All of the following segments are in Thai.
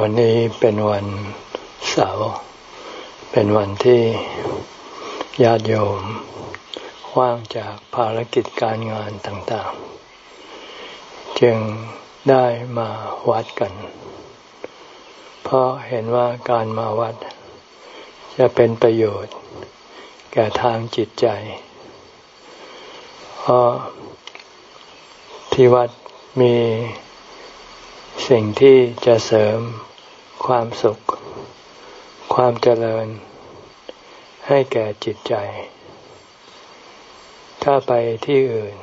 วันนี้เป็นวันเสาร์เป็นวันที่ญาติโยมว่างจากภารกิจการงานต่างๆ จึงได้มาวัดกัน เพราะเห็นว่าการมาวัด จะเป็นประโยชน์ แก่ทางจิตใจ เพราะที่วัดมีสิ่งที่จะเสริม ความสุข ความเจริญ ให้แก่จิตใจ ถ้าไปที่อื่น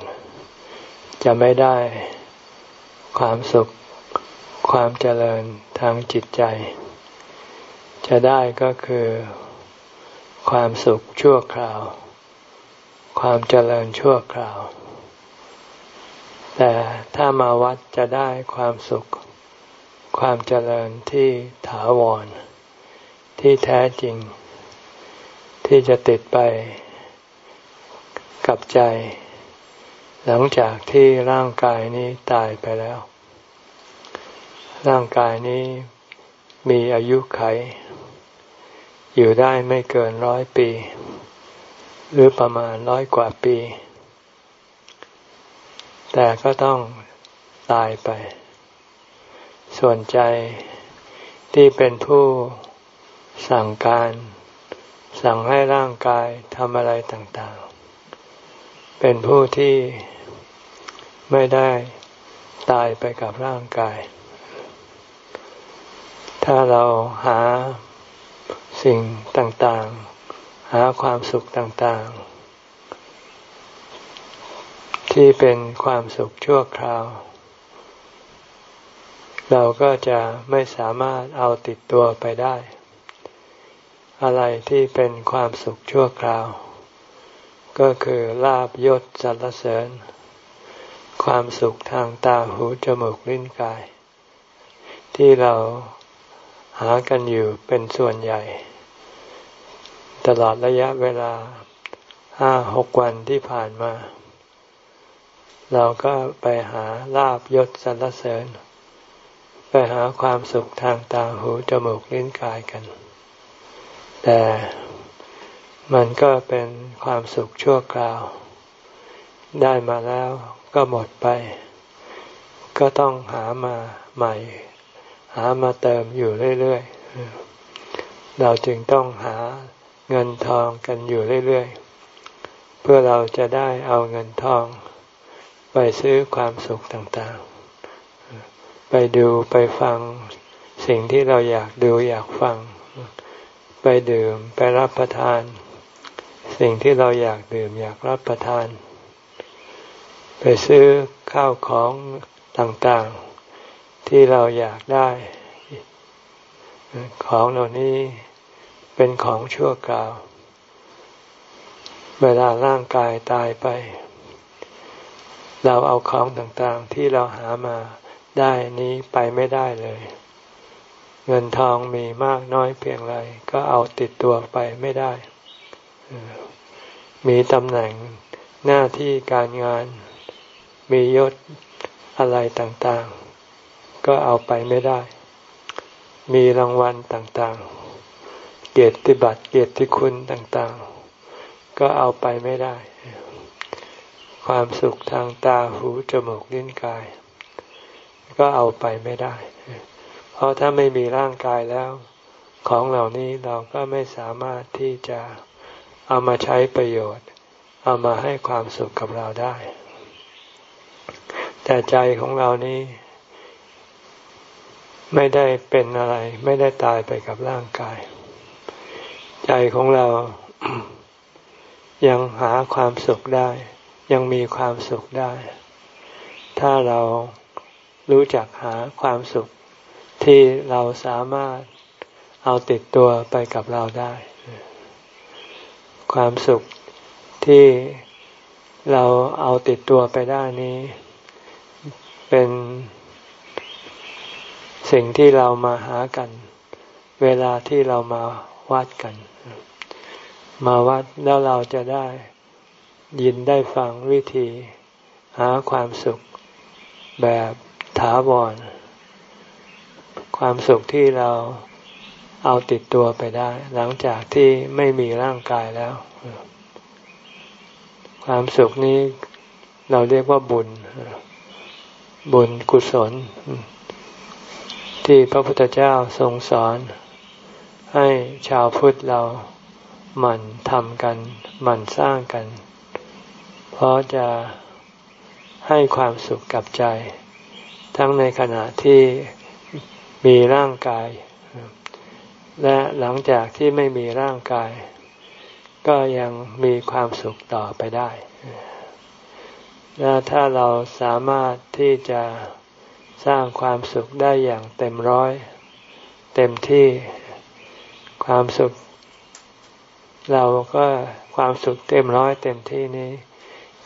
จะไม่ได้ ความสุข ความเจริญทางจิตใจ จะได้ก็คือ ความสุขชั่วคราว ความเจริญชั่วคราวแต่ถ้ามาวัดจะได้ความสุข ความเจริญที่ถาวร ที่แท้จริง ที่จะติดไปกับใจ หลังจากที่ร่างกายนี้ตายไปแล้ว ร่างกายนี้มีอายุไข อยู่ได้ไม่เกินร้อยปี หรือประมาณร้อยกว่าปี แต่ก็ต้องตายไป ส่วนใจที่เป็นผู้สั่งการ สั่งให้ร่างกายทำอะไรต่างๆ เป็นผู้ที่ไม่ได้ตายไปกับร่างกาย ถ้าเราหาสิ่งต่างๆ หาความสุขต่างๆ ที่เป็นความสุขชั่วคราว เราก็จะไม่สามารถเอาติดตัวไปได้ อะไรที่เป็นความสุขชั่วคราว ก็คือลาบยศสรรเสริญ ความสุขทางตาหูจมูกลิ้นกาย ที่เราหากันอยู่เป็นส่วนใหญ่ ตลอดระยะเวลาห้าหกวันที่ผ่านมา เราก็ไปหาลาบยศสรรเสริญ ไปหาความสุขทางตาหูจมูกลิ้นกายกัน แต่มันก็เป็นความสุขชั่วคราว ได้มาแล้วก็หมดไป ก็ต้องหามาใหม่ หามาเติมอยู่เรื่อยๆ เราจึงต้องหาเงินทองกันอยู่เรื่อยๆ เพื่อเราจะได้เอาเงินทอง ไปซื้อความสุขต่างๆ ไปดูไปฟังสิ่งที่เราอยากดูอยากฟัง ไปดื่มไปรับประทาน สิ่งที่เราอยากดื่มอยากรับประทาน ไปซื้อข้าวของต่างๆ ที่เราอยากได้ ของเหล่านี้เป็นของชั่วคราว เวลาร่างกายตายไป เราเอาของต่างๆที่เราหามา ได้นี้ไปไม่ได้เลย เงินทองมีมากน้อยเพียงไรก็เอาติดตัวไปไม่ได้ มีตำแหน่งหน้าที่การงาน มียศอะไรต่างๆ ก็เอาไปไม่ได้ มีรางวัลต่างๆ เกียรติบัตรเกียรติคุณต่างๆ ก็เอาไปไม่ได้ ความสุขทางตาหูจมูกลิ้นกาย ก็เอาไปไม่ได้ เพราะถ้าไม่มีร่างกายแล้ว ของเหล่านี้เราก็ไม่สามารถที่จะเอามาใช้ประโยชน์ เอามาให้ความสุขกับเราได้ แต่ใจของเรานี้ไม่ได้เป็นอะไร ไม่ได้ตายไปกับร่างกาย ใจของเรายังหาความสุขได้ ยังมีความสุขได้ ถ้าเรา รู้จักหาความสุขที่เราสามารถเอาติดตัวไปกับเราได้ ความสุขที่เราเอาติดตัวไปได้นี้ เป็นสิ่งที่เรามาหากัน เวลาที่เรามาวัดกัน มาวัดแล้วเราจะได้ยินได้ฟังวิธี หาความสุขแบบ ถาวร ความสุขที่เราเอาติดตัวไปได้ หลังจากที่ไม่มีร่างกายแล้ว ความสุขนี้เราเรียกว่าบุญ บุญกุศล ที่พระพุทธเจ้าทรงสอน ให้ชาวพุทธเราหมั่นทำกัน หมั่นสร้างกัน เพราะจะให้ความสุขกับใจ ทั้งในขณะที่มีร่างกาย และหลังจากที่ไม่มีร่างกาย ก็ยังมีความสุขต่อไปได้และถ้าเราสามารถที่จะสร้างความสุขได้อย่างเต็มร้อย เต็มที่ความสุข เราก็ความสุขเต็มร้อยเต็มที่นี้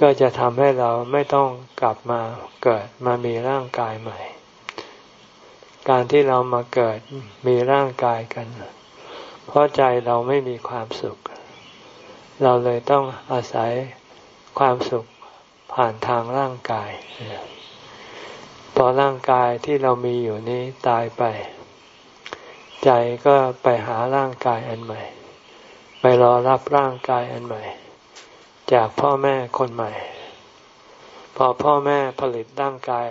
ก็จะทำให้เราไม่ต้องกลับมาเกิดมามีร่างกายใหม่ การที่เรามาเกิดมีร่างกายกัน เพราะใจเราไม่มีความสุข เราเลยต้องอาศัยความสุขผ่านทางร่างกาย พอร่างกายที่เรามีอยู่นี้ตายไป ใจก็ไปหาร่างกายอันใหม่ ไปรอรับร่างกายอันใหม่ จากพ่อแม่คนใหม่ พอพ่อแม่ผลิตร่างกาย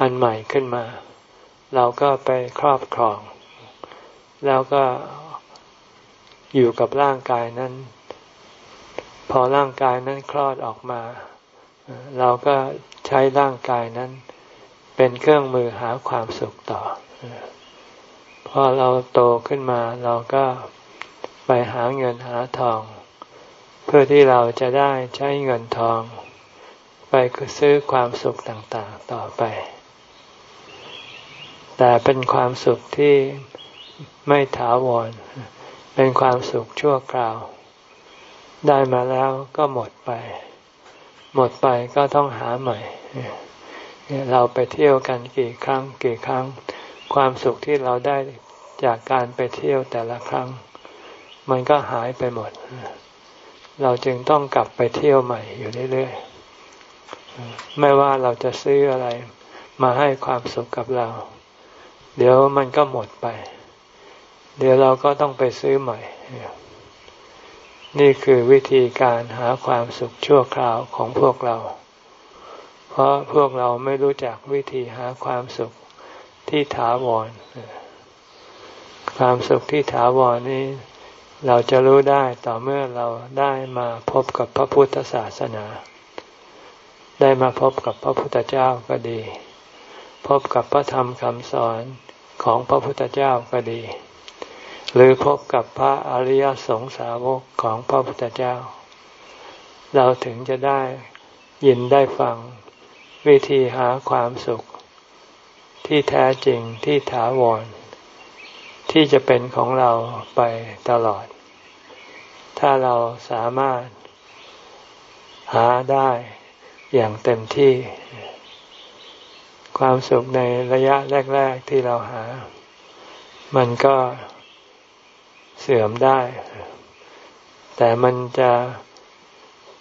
อันใหม่ขึ้นมา เราก็ไปครอบครอง แล้วก็อยู่กับร่างกายนั้น พอร่างกายนั้นคลอดออกมา เราก็ใช้ร่างกายนั้น เป็นเครื่องมือหาความสุขต่อ พอเราโตขึ้นมาเราก็ไปหาเงินหาทอง เพื่อที่เราจะได้ใช้เงินทอง ไปซื้อความสุขต่างๆต่อไป แต่เป็นความสุขที่ไม่ถาวร เป็นความสุขชั่วคราว ได้มาแล้วก็หมดไป หมดไปก็ต้องหาใหม่เราไปเที่ยวกันกี่ครั้งกี่ครั้ง ความสุขที่เราได้จากการไปเที่ยวแต่ละครั้ง มันก็หายไปหมด เราจึงต้องกลับไปเที่ยวใหม่อยู่เรื่อยๆไม่ว่าเราจะซื้ออะไร มาให้ความสุขกับเรา เดี๋ยวมันก็หมดไป เดี๋ยวเราก็ต้องไปซื้อใหม่ นี่คือวิธีการหาความสุขชั่วคราวของพวกเรา เพราะพวกเราไม่รู้จักวิธีหาความสุขที่ถาวร ความสุขที่ถาวรนี้ เราจะรู้ได้ต่อเมื่อเราได้มาพบกับพระพุทธศาสนา ได้มาพบกับพระพุทธเจ้าก็ดี พบกับพระธรรมคำสอนของพระพุทธเจ้าก็ดี หรือพบกับพระอริยสงสาวกของพระพุทธเจ้า เราถึงจะได้ยินได้ฟังวิธีหาความสุข ที่แท้จริงที่ถาวรที่จะเป็นของเราไปตลอด ถ้าเราสามารถหาได้อย่างเต็มที่ ความสุขในระยะแรก ๆที่เราหา มันก็เสื่อมได้ แต่มันจะ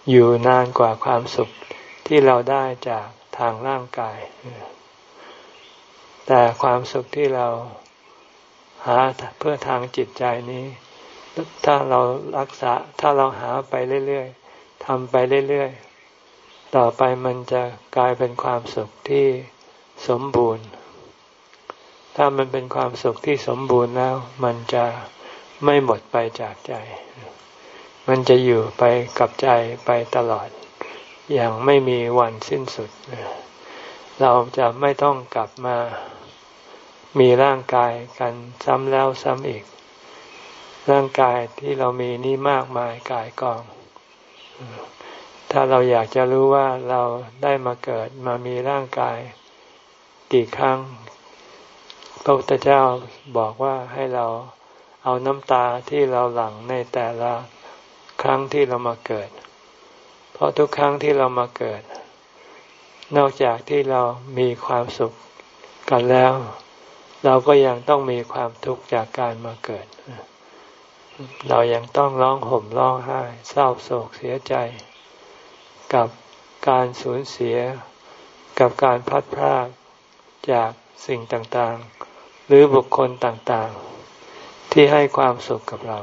อยู่นานกว่าความสุขที่เราได้จากทางร่างกาย แต่ความสุขที่เราหาเพื่อทางจิตใจนี้ ถ้าเรารักษาถ้าเราหาไปเรื่อยๆทำไปเรื่อยๆ ต่อไปมันจะกลายเป็นความสุขที่สมบูรณ์ ถ้ามันเป็นความสุขที่สมบูรณ์แล้ว มันจะไม่หมดไปจากใจ มันจะอยู่ไปกับใจไปตลอด อย่างไม่มีวันสิ้นสุด เราจะไม่ต้องกลับมามีร่างกายกันซ้ำแล้วซ้ำอีก ร่างกายที่เรามีนี่มากมายกายกอง ถ้าเราอยากจะรู้ว่าเราได้มาเกิดมามีร่างกายกี่ครั้ง พระพุทธเจ้าบอกว่าให้เราเอาน้ำตาที่เราหลั่งในแต่ละครั้งที่เรามาเกิด เพราะทุกครั้งที่เรามาเกิด นอกจากที่เรามีความสุขกันแล้ว เราก็ยังต้องมีความทุกข์จากการมาเกิด เรายังต้องร้องห่มร้องไห้ เศร้าโศกเสียใจ กับการสูญเสีย กับการพัดพรากจากสิ่งต่างๆ หรือบุคคลต่างๆ ที่ให้ความสุขกับเรา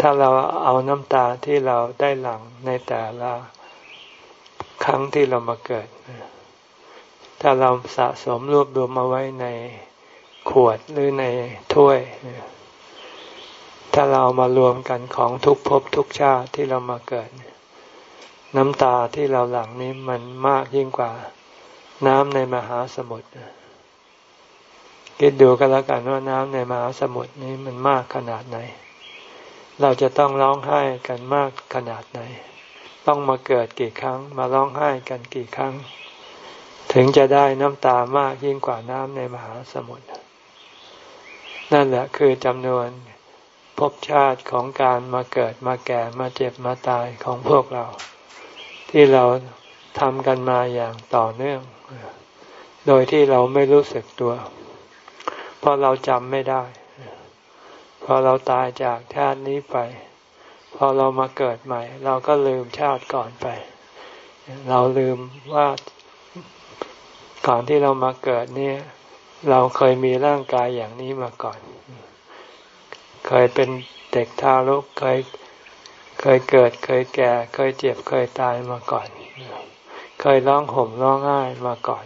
ถ้าเราเอาน้ำตาที่เราได้หลั่งในแต่ละครั้งที่เรามาเกิด ถ้าเราสะสมรวบรวมมาไว้ในขวดหรือในถ้วย ถ้าเรามารวมกันของทุกภพทุกชาติที่เรามาเกิด น้ำตาที่เราหลั่งนี้มันมากยิ่งกว่าน้ำในมหาสมุทรคิดดูกันแล้วกันว่าน้ำในมหาสมุทรนี้มันมากขนาดไหน เราจะต้องร้องไห้กันมากขนาดไหน ต้องมาเกิดกี่ครั้ง มาร้องไห้กันกี่ครั้ง ถึงจะได้น้ำตามากยิ่งกว่าน้ำในมหาสมุทรนั่นแหละคือจำนวน ภพชาติของการมาเกิดมาแก่มาเจ็บมาตายของพวกเรา ที่เราทำกันมาอย่างต่อเนื่อง โดยที่เราไม่รู้สึกตัว เพราะเราจำไม่ได้ พอเราตายจากชาตินี้ไป พอเรามาเกิดใหม่ เราก็ลืมชาติก่อนไป เราลืมว่าก่อนที่เรามาเกิดเนี่ย เราเคยมีร่างกายอย่างนี้มาก่อน เคยเป็นเด็กทารกเคยเคยเกิดเคยแก่ เคยเจ็บเคยตายมาก่อน เคยร้องห่มร้องไห้มาก่อน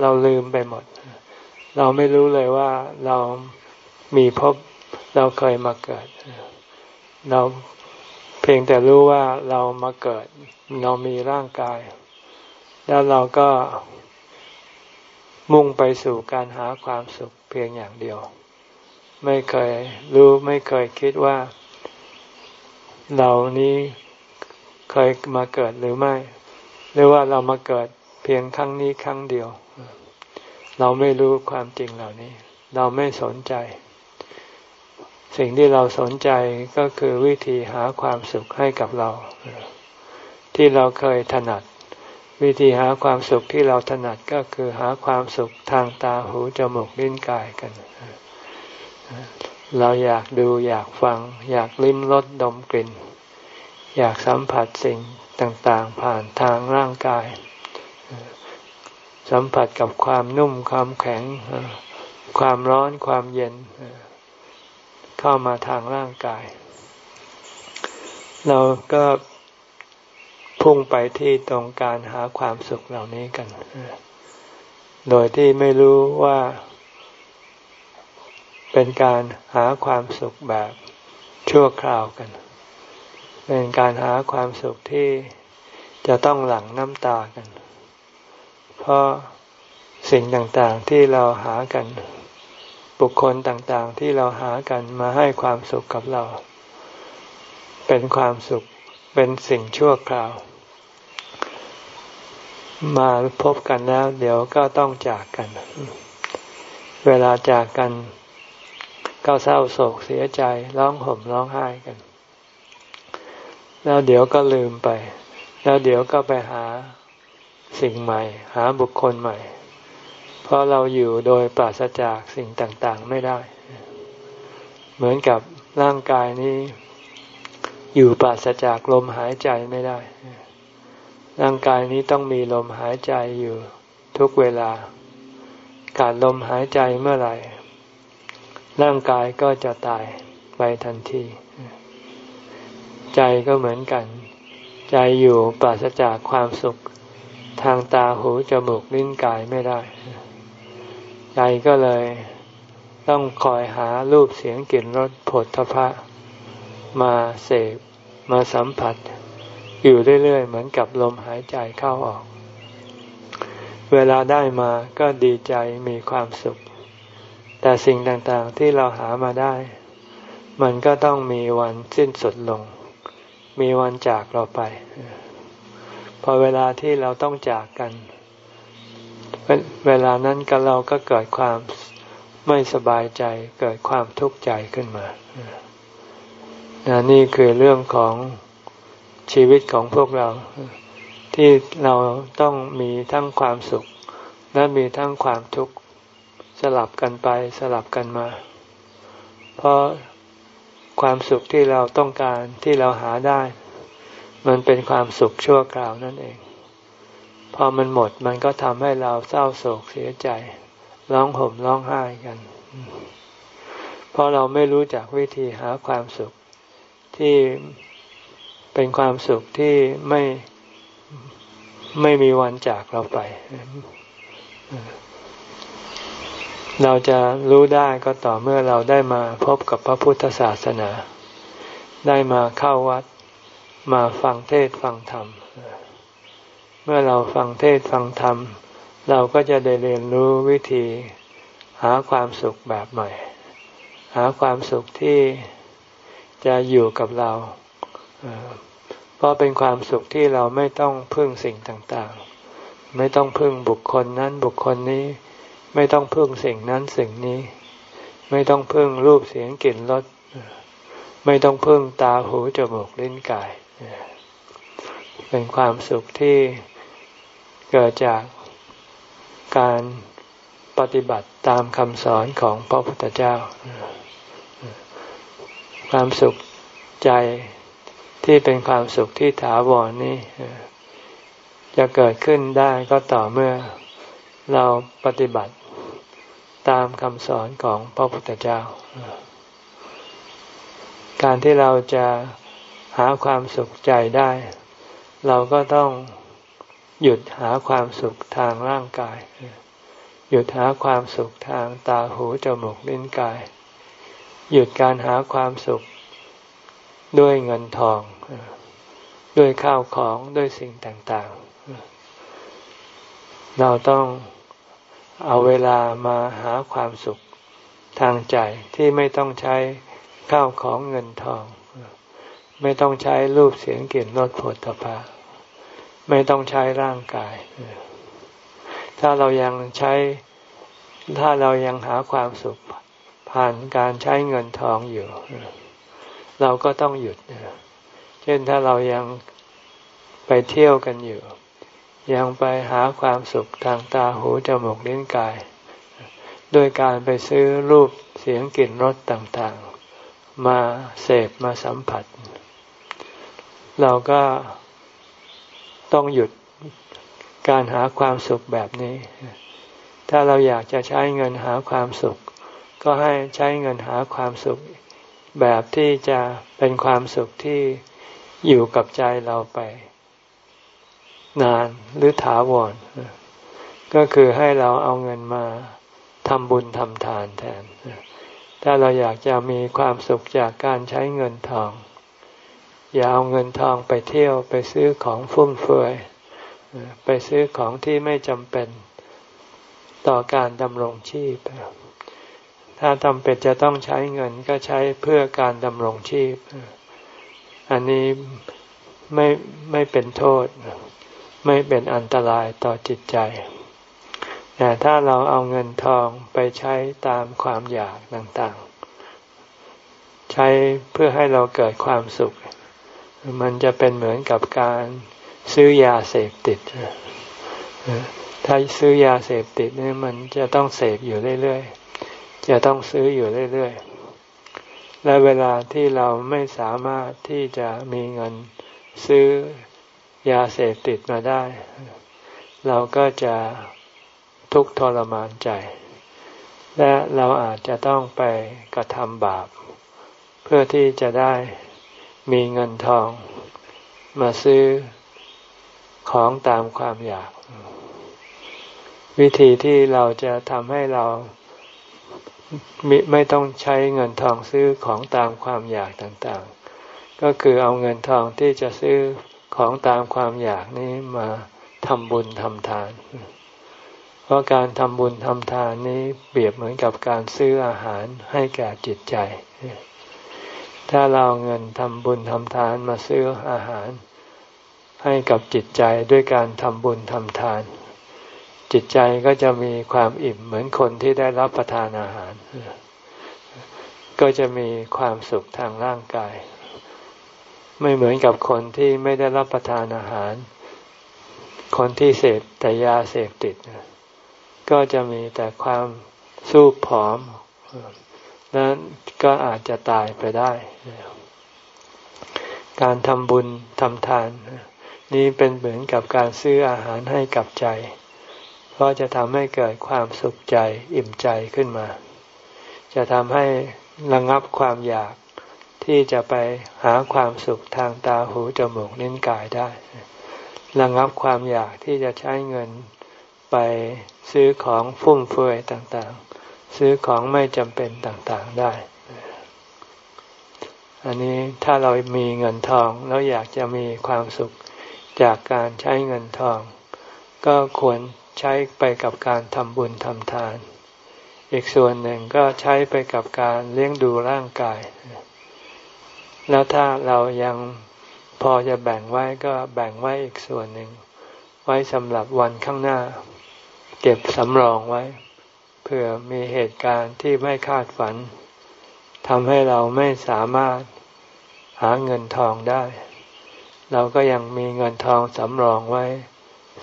เราลืมไปหมด เราไม่รู้เลยว่าเรามีพบเราเคยมาเกิด เราเพียงแต่รู้ว่าเรามาเกิด เรามีร่างกาย แล้วเราก็มุ่งไปสู่การหาความสุขเพียงอย่างเดียว ไม่เคยรู้ไม่เคยคิดว่า เรานี้เคยมาเกิดหรือไม่ หรือว่าเรามาเกิดเพียงครั้งนี้ครั้งเดียว เราไม่รู้ความจริงเหล่านี้ เราไม่สนใจ สิ่งที่เราสนใจก็คือวิธีหาความสุขให้กับเรา ที่เราเคยถนัด วิธีหาความสุขที่เราถนัดก็คือหาความสุขทางตาหูจมูกลิ้นกายกัน เราอยากดูอยากฟัง อยากลิ้มรสดมกลิ่น อยากสัมผัสสิ่งต่างๆ ผ่านทางร่างกาย สัมผัสกับความนุ่มความแข็ง ความร้อนความเย็น เข้ามาทางร่างกาย เราก็พุ่งไปที่ตรงการหาความสุขเหล่านี้กัน โดยที่ไม่รู้ว่า เป็นการหาความสุขแบบชั่วคราวกัน เป็นการหาความสุขที่จะต้องหลั่งน้ำตากัน เพราะสิ่งต่างๆที่เราหากัน บุคคลต่างๆที่เราหากันมาให้ความสุขกับเรา เป็นความสุขเป็นสิ่งชั่วคราว มาพบกันแล้ว เดี๋ยวก็ต้องจากกัน เวลาจากกัน ก็เศร้าโศกเสียใจร้องห่มร้องไห้กัน แล้วเดี๋ยวก็ลืมไป แล้วเดี๋ยวก็ไปหาสิ่งใหม่ หาบุคคลใหม่ เพราะเราอยู่โดยปราศจากสิ่งต่างๆไม่ได้ เหมือนกับร่างกายนี้ อยู่ปราศจากลมหายใจไม่ได้ ร่างกายนี้ต้องมีลมหายใจอยู่ทุกเวลา ขาดลมหายใจเมื่อไหร่ ร่างกายก็จะตายไปทันที ใจก็เหมือนกัน ใจอยู่ปราศจากความสุข ทางตาหูจมูกลิ้นกายไม่ได้ ใจก็เลยต้องคอยหารูปเสียงกลิ่นรสผลทพะ มาเสพมาสัมผัส อยู่เรื่อยๆ เหมือนกับลมหายใจเข้าออก เวลาได้มาก็ดีใจมีความสุข แต่สิ่งต่างๆที่เราหามาได้ มันก็ต้องมีวันสิ้นสุดลง มีวันจากเราไป พอเวลาที่เราต้องจากกัน เวลานั้นก็เราก็เกิดความไม่สบายใจ เกิดความทุกข์ใจขึ้นมานี่คือเรื่องของชีวิตของพวกเรา ที่เราต้องมีทั้งความสุข และมีทั้งความทุกข์ สลับกันไปสลับกันมา เพราะความสุขที่เราต้องการที่เราหาได้ มันเป็นความสุขชั่วคราวนั่นเอง พอมันหมดมันก็ทำให้เราเศร้าโศกเสียใจ ร้องห่มร้องไห้กัน เพราะเราไม่รู้จักวิธีหาความสุขที่เป็นความสุขที่ไม่ไม่มีวันจากเราไป เราจะรู้ได้ก็ต่อเมื่อเราได้มาพบกับพระพุทธศาสนา ได้มาเข้าวัดมาฟังเทศฟังธรรม เมื่อเราฟังเทศฟังธรรม เราก็จะได้เรียนรู้วิธี หาความสุขแบบใหม่ หาความสุขที่จะอยู่กับเราเพราะเป็นความสุขที่เราไม่ต้องพึ่งสิ่งต่างๆ ไม่ต้องพึ่งบุคคลนั้นบุคคลนี้ ไม่ต้องพึ่งสิ่งนั้นสิ่งนี้ ไม่ต้องพึ่งรูปเสียงกลิ่นรสไม่ต้องพึ่งตาหูจมูกลิ้นกาย เป็นความสุขที่เกิดจากการปฏิบัติตามคำสอนของพระพุทธเจ้า ความสุขใจที่เป็นความสุขที่ถาวรนี้ จะเกิดขึ้นได้ก็ต่อเมื่อเราปฏิบัติ ตามคำสอนของพระพุทธเจ้า การที่เราจะหาความสุขใจได้ เราก็ต้องหยุดหาความสุขทางร่างกาย หยุดหาความสุขทางตาหูจมูกลิ้นกาย หยุดการหาความสุขด้วยเงินทอง ด้วยข้าวของด้วยสิ่งต่างๆ เราต้อง เอาเวลามาหาความสุขทางใจที่ไม่ต้องใช้ข้าวของเงินทอง ไม่ต้องใช้รูปเสียงกลิ่นรสผลตภะไม่ต้องใช้ร่างกาย ถ้าเรายังใช้ถ้าเรายังหาความสุขผ่านการใช้เงินทองอยู่ เราก็ต้องหยุด เช่นถ้าเรายังไปเที่ยวกันอยู่ ยังไปหาความสุขทางตาหูจมูกลิ้นกาย ด้วยการไปซื้อรูปเสียงกลิ่นรสต่างๆ มาเสพมาสัมผัส เราก็ต้องหยุดการหาความสุขแบบนี้ ถ้าเราอยากจะใช้เงินหาความสุข ก็ให้ใช้เงินหาความสุข แบบที่จะเป็นความสุขที่อยู่กับใจเราไป นานหรือถาวร ก็คือให้เราเอาเงินมาทำบุญทำทานแทน ถ้าเราอยากจะมีความสุขจากการใช้เงินทอง อย่าเอาเงินทองไปเที่ยวไปซื้อของฟุ่มเฟือยไปซื้อของที่ไม่จำเป็นต่อการดำรงชีพ ถ้าจำเป็นจะต้องใช้เงินก็ใช้เพื่อการดำรงชีพ อันนี้ไม่ไม่เป็นโทษ ไม่เป็นอันตรายต่อจิตใจ แต่ถ้าเราเอาเงินทองไปใช้ตามความอยากต่างๆ ใช้เพื่อให้เราเกิดความสุข มันจะเป็นเหมือนกับการซื้อยาเสพติด ถ้าซื้อยาเสพติดนี่มันจะต้องเสพอยู่เรื่อยๆ จะต้องซื้ออยู่เรื่อยๆและเวลาที่เราไม่สามารถที่จะมีเงินซื้อ ยาเสพติดมาได้ เราก็จะทุกข์ทรมานใจ และเราอาจจะต้องไปกระทำบาป เพื่อที่จะได้มีเงินทอง มาซื้อของตามความอยาก วิธีที่เราจะทำให้เราไม่ต้องใช้เงินทองซื้อของตามความอยากต่างๆ ก็คือเอาเงินทองที่จะซื้อ ของตามความอยากนี้มาทำบุญทำทาน เพราะการทำบุญทำทานนี้เปรียบเหมือนกับการซื้ออาหารให้แก่จิตใจ ถ้าเราเงินทำบุญทำทานมาซื้ออาหาร ให้กับจิตใจด้วยการทำบุญทำทาน จิตใจก็จะมีความอิ่มเหมือนคนที่ได้รับประทานอาหาร ก็จะมีความสุขทางร่างกาย ไม่เหมือนกับคนที่ไม่ได้รับประทานอาหาร คนที่เสพแต่ยาเสพติด ก็จะมีแต่ความสู้ผอมนั้นก็อาจจะตายไปได้ การทำบุญทำทาน นี้เป็นเหมือนกับการซื้ออาหารให้กับใจ เพราะจะทำให้เกิดความสุขใจอิ่มใจขึ้นมา จะทำให้ระงับความอยาก ที่จะไปหาความสุขทางตาหูจมูกนิ้นกายได้ระงับความอยากที่จะใช้เงินไปซื้อของฟุ่มเฟือยต่างๆ ซื้อของไม่จำเป็นต่างๆได้ อันนี้ถ้าเรามีเงินทองแล้วอยากจะมีความสุขจากการใช้เงินทอง ก็ควรใช้ไปกับการทำบุญทำทาน อีกส่วนหนึ่งก็ใช้ไปกับการเลี้ยงดูร่างกาย แล้วถ้าเรายังพอจะแบ่งไว้ก็แบ่งไว้อีกส่วนหนึ่ง ไว้สำหรับวันข้างหน้า เก็บสำรองไว้เพื่อมีเหตุการณ์ที่ไม่คาดฝันทำให้เราไม่สามารถหาเงินทองได้ เราก็ยังมีเงินทองสำรองไว้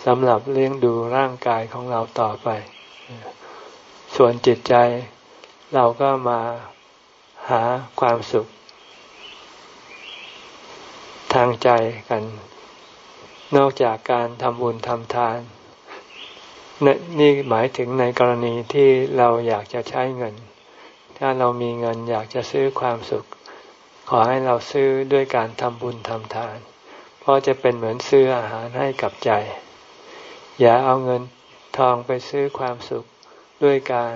สำหรับเลี้ยงดูร่างกายของเราต่อไป ส่วนจิตใจเราก็มาหาความสุข ทางใจกัน นอกจากการทำบุญทำทาน นี่หมายถึงในกรณีที่เราอยากจะใช้เงิน ถ้าเรามีเงินอยากจะซื้อความสุข ขอให้เราซื้อด้วยการทำบุญทำทาน เพราะจะเป็นเหมือนซื้ออาหารให้กับใจ อย่าเอาเงินทองไปซื้อความสุขด้วยการ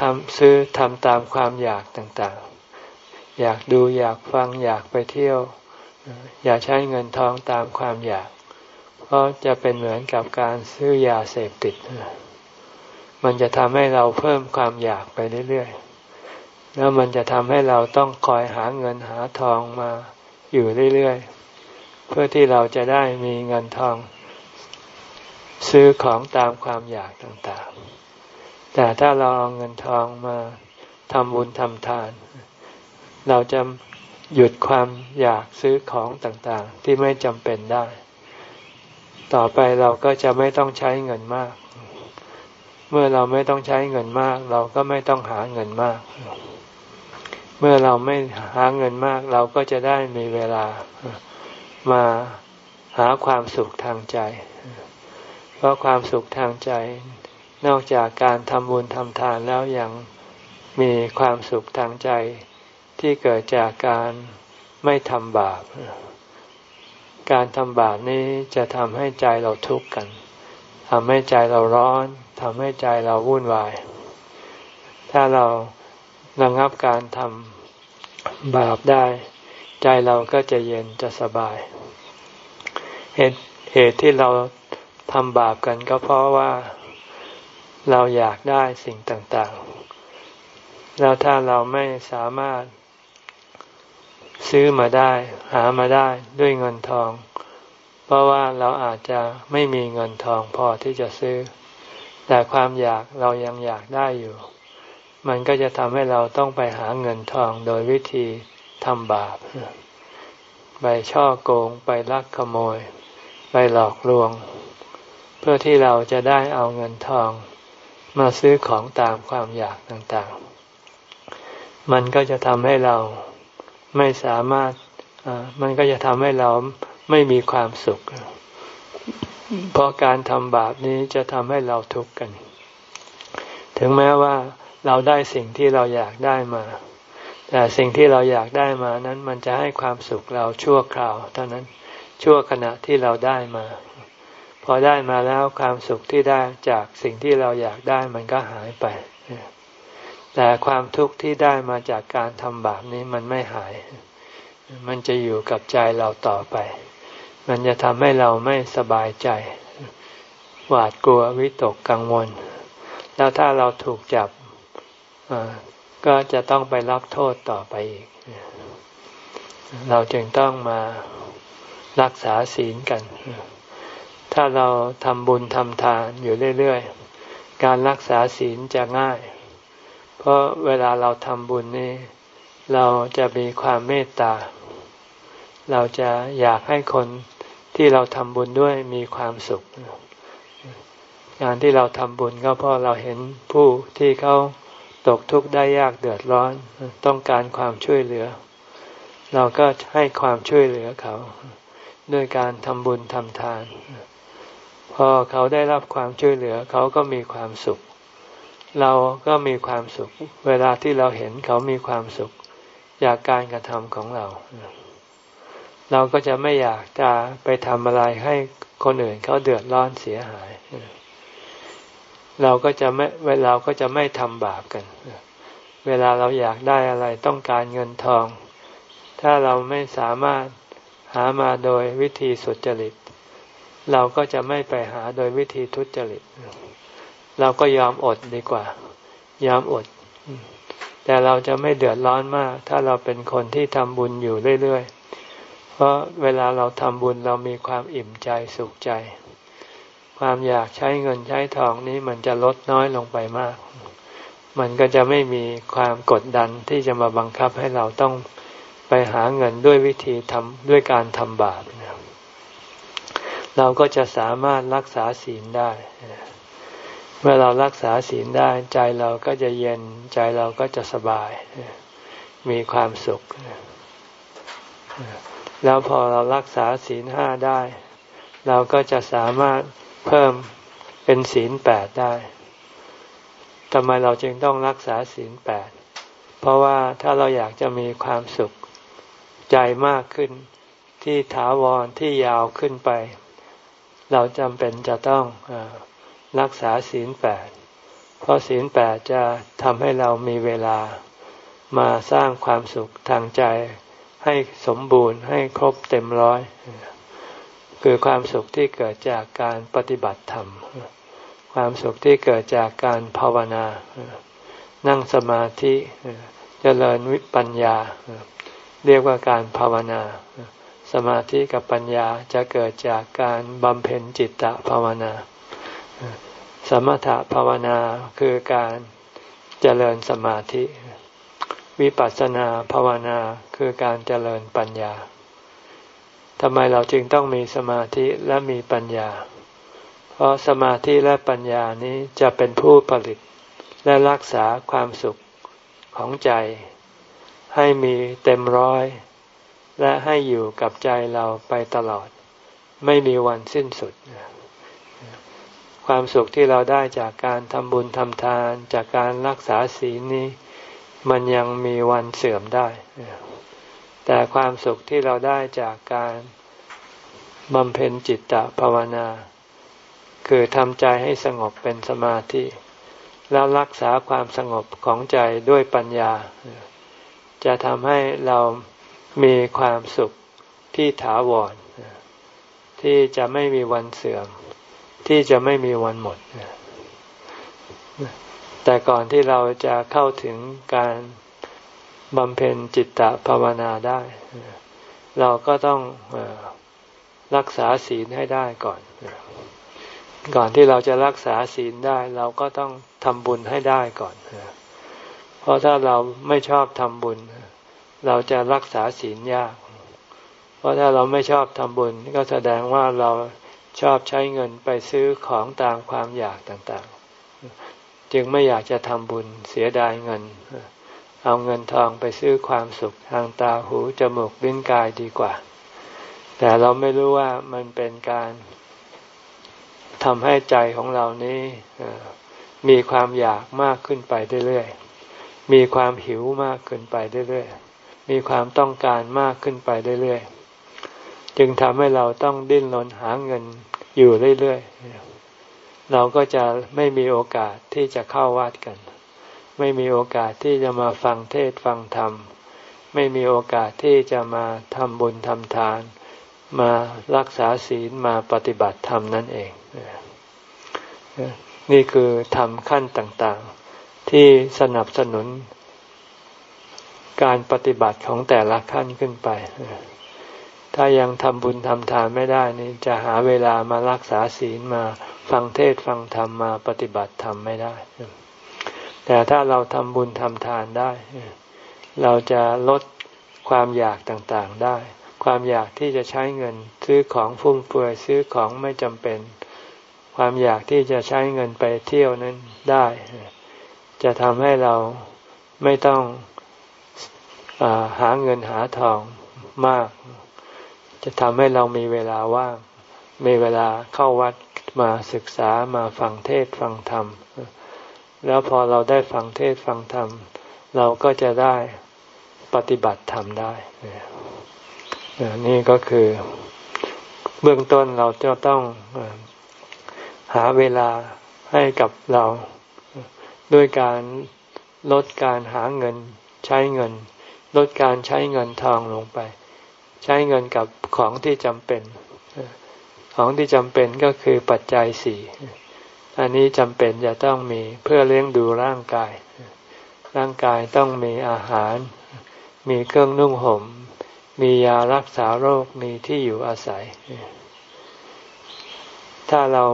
ทำซื้อทำตามความอยากต่างๆ อยากดูอยากฟังอยากไปเที่ยว อย่าใช้เงินทองตามความอยาก เพราะจะเป็นเหมือนกับการซื้อยาเสพติด มันจะทำให้เราเพิ่มความอยากไปเรื่อยๆ แล้วมันจะทำให้เราต้องคอยหาเงินหาทองมาอยู่เรื่อยๆ เพื่อที่เราจะได้มีเงินทอง ซื้อของตามความอยากต่างๆ แต่ถ้าเราเอาเงินทองมาทำบุญทำทาน เราจะ หยุดความอยากซื้อของต่างๆ ที่ไม่จำเป็นได้ ต่อไปเราก็จะไม่ต้องใช้เงินมาก เมื่อเราไม่ต้องใช้เงินมาก เราก็ไม่ต้องหาเงินมาก เมื่อเราไม่หาเงินมาก เราก็จะได้มีเวลามาหาความสุขทางใจ เพราะความสุขทางใจ นอกจากการทำบุญทำทานแล้วยังมีความสุขทางใจ ที่เกิดจากการไม่ทำบาป การทำบาปนี้จะทำให้ใจเราทุกข์กันทำให้ใจเราร้อนทำให้ใจเราวุ่นวาย ถ้าเราระงับการทำบาปได้ ใจเราก็จะเย็นจะสบาย เหตุเหตุที่เราทำบาปกันก็เพราะว่าเราอยากได้สิ่งต่างๆ แล้วถ้าเราไม่สามารถ ซื้อมาได้ หามาได้ด้วยเงินทอง เพราะว่าเราอาจจะไม่มีเงินทองพอที่จะซื้อ แต่ความอยากเรายังอยากได้อยู่ มันก็จะทำให้เราต้องไปหาเงินทองโดยวิธีทำบาปไปช่อโกงไปลักขโมย ไปหลอกลวง เพื่อที่เราจะได้เอาเงินทอง มาซื้อของตามความอยากต่างๆ มันก็จะทำให้เรา ไม่สามารถมันก็จะทำให้เราไม่มีความสุข เพราะการทำบาปนี้จะทำให้เราทุกข์กัน ถึงแม้ว่าเราได้สิ่งที่เราอยากได้มา แต่สิ่งที่เราอยากได้มานั้นมันจะให้ความสุขเราชั่วคราวเท่านั้นชั่วขณะที่เราได้มา พอได้มาแล้วความสุขที่ได้จากสิ่งที่เราอยากได้มันก็หายไป แต่ความทุกข์ที่ได้มาจากการทำบาปนี้มันไม่หาย มันจะอยู่กับใจเราต่อไป มันจะทำให้เราไม่สบายใจ หวาดกลัววิตกกังวล แล้วถ้าเราถูกจับก็จะต้องไปรับโทษต่อไปอีก เราจึงต้องมารักษาศีลกัน ถ้าเราทำบุญทำทานอยู่เรื่อย ๆ การรักษาศีลจะง่าย เพราะเวลาเราทำบุญนี้ เราจะมีความเมตตา เราจะอยากให้คนที่เราทำบุญด้วยมีความสุขงานที่เราทำบุญก็เพราะเราเห็นผู้ที่เขาตกทุกข์ได้ยากเดือดร้อน ต้องการความช่วยเหลือ เราก็ให้ความช่วยเหลือเขาด้วยการทำบุญทำทาน พอเขาได้รับความช่วยเหลือ เขาก็มีความสุข เราก็มีความสุข เวลาที่เราเห็นเขามีความสุขจากการกระทำของเรา เราก็จะไม่อยากจะไปทำอะไรให้คนอื่นเขาเดือดร้อนเสียหาย เราก็จะไม่เวลาก็จะไม่ทำบาปกัน เวลาเราอยากได้อะไรต้องการเงินทอง ถ้าเราไม่สามารถหามาโดยวิธีสุจริต เราก็จะไม่ไปหาโดยวิธีทุจริต เราก็ยอมอดดีกว่า ยอมอด แต่เราจะไม่เดือดร้อนมาก ถ้าเราเป็นคนที่ทำบุญอยู่เรื่อยๆ เพราะเวลาเราทำบุญเรามีความอิ่มใจสุขใจ ความอยากใช้เงินใช้ทองนี้มันจะลดน้อยลงไปมาก มันก็จะไม่มีความกดดันที่จะมาบังคับให้เราต้องไปหาเงินด้วยวิธีทำด้วยการทำบาปเราก็จะสามารถรักษาศีลได้ เมื่อเรารักษาศีลได้ใจเราก็จะเย็นใจเราก็จะสบาย มีความสุข แล้วพอเรารักษาศีลห้าได้ เราก็จะสามารถเพิ่มเป็นศีลแปดได้ทำไมเราจึงต้องรักษาศีลแปด เพราะว่าถ้าเราอยากจะมีความสุขใจมากขึ้นที่ถาวรที่ยาวขึ้นไป เราจำเป็นจะต้องอ รักษาศีลแปดเพราะศีลแปดจะทำให้เรามีเวลามาสร้างความสุขทางใจ ให้สมบูรณ์ให้ครบเต็มร้อย คือความสุขที่เกิดจากการปฏิบัติธรรม ความสุขที่เกิดจากการภาวนา นั่งสมาธิเจริญวิปัญญา เรียกว่าการภาวนา สมาธิกับปัญญาจะเกิดจากการบำเพ็ญจิตตภาวนา สมถภาวนาคือการเจริญสมาธิ วิปัสสนาภาวนาคือการเจริญปัญญาทำไมเราจึงต้องมีสมาธิและมีปัญญา เพราะสมาธิและปัญญานี้จะเป็นผู้ผลิตและรักษาความสุขของใจ ให้มีเต็มร้อย และให้อยู่กับใจเราไปตลอด ไม่มีวันสิ้นสุด ความสุขที่เราได้จากการทำบุญทำทาน จากการรักษาศีลนี้ มันยังมีวันเสื่อมได้ แต่ความสุขที่เราได้จากการบำเพ็ญจิตตภาวนา คือทำใจให้สงบเป็นสมาธิ แล้วรักษาความสงบของใจด้วยปัญญา จะทำให้เรามีความสุขที่ถาวรที่จะไม่มีวันเสื่อม ที่จะไม่มีวันหมด แต่ก่อนที่เราจะเข้าถึงการบำเพ็ญจิตตภาวนาได้ เราก็ต้องรักษาศีลให้ได้ก่อน ก่อนที่เราจะรักษาศีลได้ เราก็ต้องทำบุญให้ได้ก่อน เพราะถ้าเราไม่ชอบทำบุญ เราจะรักษาศีลยาก เพราะถ้าเราไม่ชอบทำบุญ ก็แสดงว่าเรา ชอบใช้เงินไปซื้อของตามความอยากต่างๆ จึงไม่อยากจะทำบุญเสียดายเงิน เอาเงินทองไปซื้อความสุขทางตาหูจมูกลิ้นกายดีกว่า แต่เราไม่รู้ว่ามันเป็นการทำให้ใจของเรานี้มีความอยากมากขึ้นไปเรื่อยๆ มีความหิวมากขึ้นไปเรื่อยๆ มีความต้องการมากขึ้นไปเรื่อยๆ จึงทำให้เราต้องดิ้นรนหาเงิน อยู่เรื่อยๆ เราก็จะไม่มีโอกาสที่จะเข้าวัดกัน ไม่มีโอกาสที่จะมาฟังเทศฟังธรรม ไม่มีโอกาสที่จะมาทำบุญทำทาน มารักษาศีลมาปฏิบัติธรรมนั่นเอง นี่คือทำขั้นต่างๆ ที่สนับสนุนการปฏิบัติของแต่ละขั้นขึ้นไป ถ้ายังทำบุญทำทานไม่ได้นี่จะหาเวลามารักษาศีลมาฟังเทศฟังธรรมมาปฏิบัติธรรมไม่ได้ แต่ถ้าเราทำบุญทำทานได้ เราจะลดความอยากต่างๆได้ ความอยากที่จะใช้เงินซื้อของฟุ่มเฟือยซื้อของไม่จำเป็น ความอยากที่จะใช้เงินไปเที่ยวนั้นได้ จะทำให้เราไม่ต้องอหาเงินหาทองมาก จะทำให้เรามีเวลาว่าง มีเวลาเข้าวัดมาศึกษามาฟังเทศฟังธรรม แล้วพอเราได้ฟังเทศฟังธรรม เราก็จะได้ปฏิบัติธรรมได้ นี่ก็คือเบื้องต้นเราจะต้องหาเวลาให้กับเราด้วยการลดการหาเงินใช้เงิน ลดการใช้เงินทองลงไป ใช้เงินกับของที่จำเป็น ของที่จำเป็นก็คือปัจจัยสี่อันนี้จำเป็นจะต้องมีเพื่อเลี้ยงดูร่างกาย ร่างกายต้องมีอาหาร มีเครื่องนุ่งห่ม มียารักษาโรค มีที่อยู่อาศัย ถ้าเรา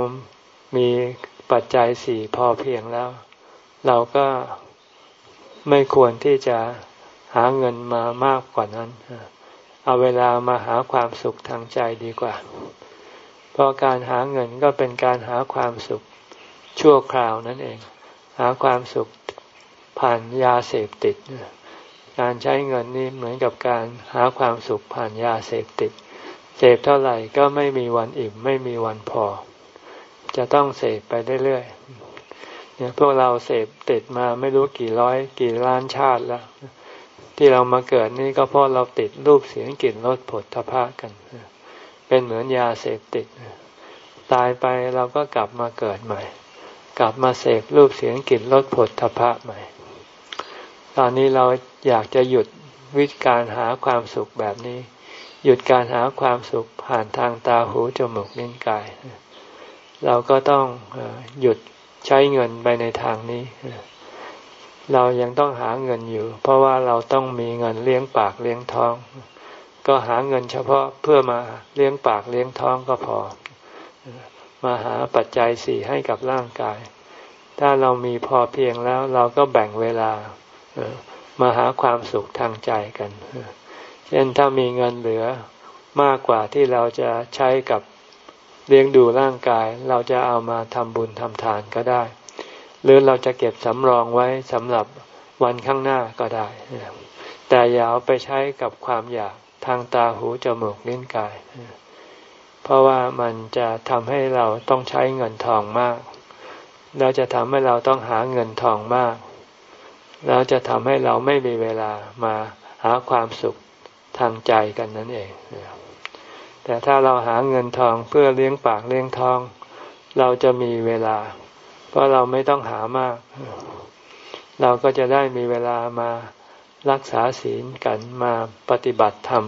มีปัจจัยสี่พอเพียงแล้ว เราก็ไม่ควรที่จะหาเงินมามากกว่านั้น เอาเวลามาหาความสุขทางใจดีกว่า เพราะการหาเงินก็เป็นการหาความสุขชั่วคราวนั่นเอง หาความสุขผ่านยาเสพติด การใช้เงินนี่เหมือนกับการหาความสุขผ่านยาเสพติด เสพเท่าไหร่ก็ไม่มีวันอิ่มไม่มีวันพอ จะต้องเสพไปเรื่อยๆเนี่ยพวกเราเสพติดมาไม่รู้กี่ร้อย กี่ล้านชาติแล้ว ที่เรามาเกิดนี่ก็เพราะเราติดรูปเสียงกลิ่นรสผลทพะกัน เป็นเหมือนยาเสพติด ตายไปเราก็กลับมาเกิดใหม่ กลับมาเสพรูปเสียงกลิ่นรสผลทพะใหม่ ตอนนี้เราอยากจะหยุดวิธีการหาความสุขแบบนี้ หยุดการหาความสุขผ่านทางตาหูจมูกนิ้นกาย เราก็ต้องหยุดใช้เงินไปในทางนี้ เรายังต้องหาเงินอยู่ เพราะว่าเราต้องมีเงินเลี้ยงปากเลี้ยงท้อง ก็หาเงินเฉพาะเพื่อมาเลี้ยงปากเลี้ยงท้องก็พอ มาหาปัจจัยสี่ให้กับร่างกาย ถ้าเรามีพอเพียงแล้ว เราก็แบ่งเวลามาหาความสุขทางใจกัน เช่นถ้ามีเงินเหลือมากกว่าที่เราจะใช้กับเลี้ยงดูร่างกาย เราจะเอามาทำบุญทำทานก็ได้ หรือเราจะเก็บสำรองไว้สำหรับวันข้างหน้าก็ได้ แต่อย่าเอาไปใช้กับความอยากทางตาหูจมูกลิ้นกาย เพราะว่ามันจะทำให้เราต้องใช้เงินทองมากเราจะทำให้เราต้องหาเงินทองมาก แล้วจะทำให้เราไม่มีเวลามาหาความสุขทางใจกันนั่นเอง แต่ถ้าเราหาเงินทองเพื่อเลี้ยงปากเลี้ยงท้อง เราจะมีเวลา เพราะเราไม่ต้องหามาก เราก็จะได้มีเวลามารักษาศีลกันมาปฏิบัติธรรม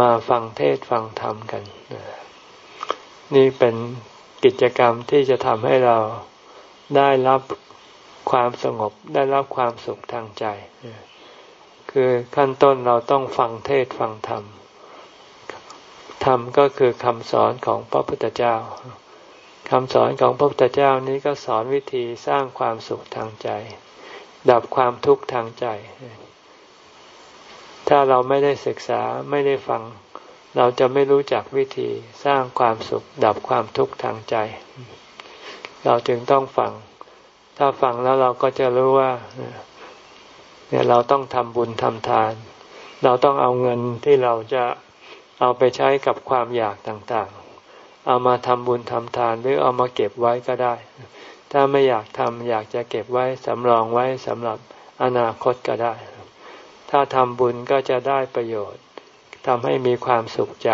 มาฟังเทศฟังธรรมกัน นี่เป็นกิจกรรมที่จะทำให้เราได้รับความสงบได้รับความสุขทางใจ คือขั้นต้นเราต้องฟังเทศฟังธรรม ธรรมก็คือคำสอนของพระพุทธเจ้า คำสอนของพระพุทธเจ้านี้ก็สอนวิธีสร้างความสุขทางใจ ดับความทุกข์ทางใจ ถ้าเราไม่ได้ศึกษาไม่ได้ฟัง เราจะไม่รู้จักวิธีสร้างความสุข ดับความทุกข์ทางใจ เราจึงต้องฟัง ถ้าฟังแล้วเราก็จะรู้ว่าเนี่ยเราต้องทำบุญทำทาน เราต้องเอาเงินที่เราจะเอาไปใช้กับความอยากต่าง เอามาทำบุญทำทานหรือเอามาเก็บไว้ก็ได้ ถ้าไม่อยากทำอยากจะเก็บไว้สำรองไว้สำหรับอนาคตก็ได้ ถ้าทำบุญก็จะได้ประโยชน์ทำให้มีความสุขใจ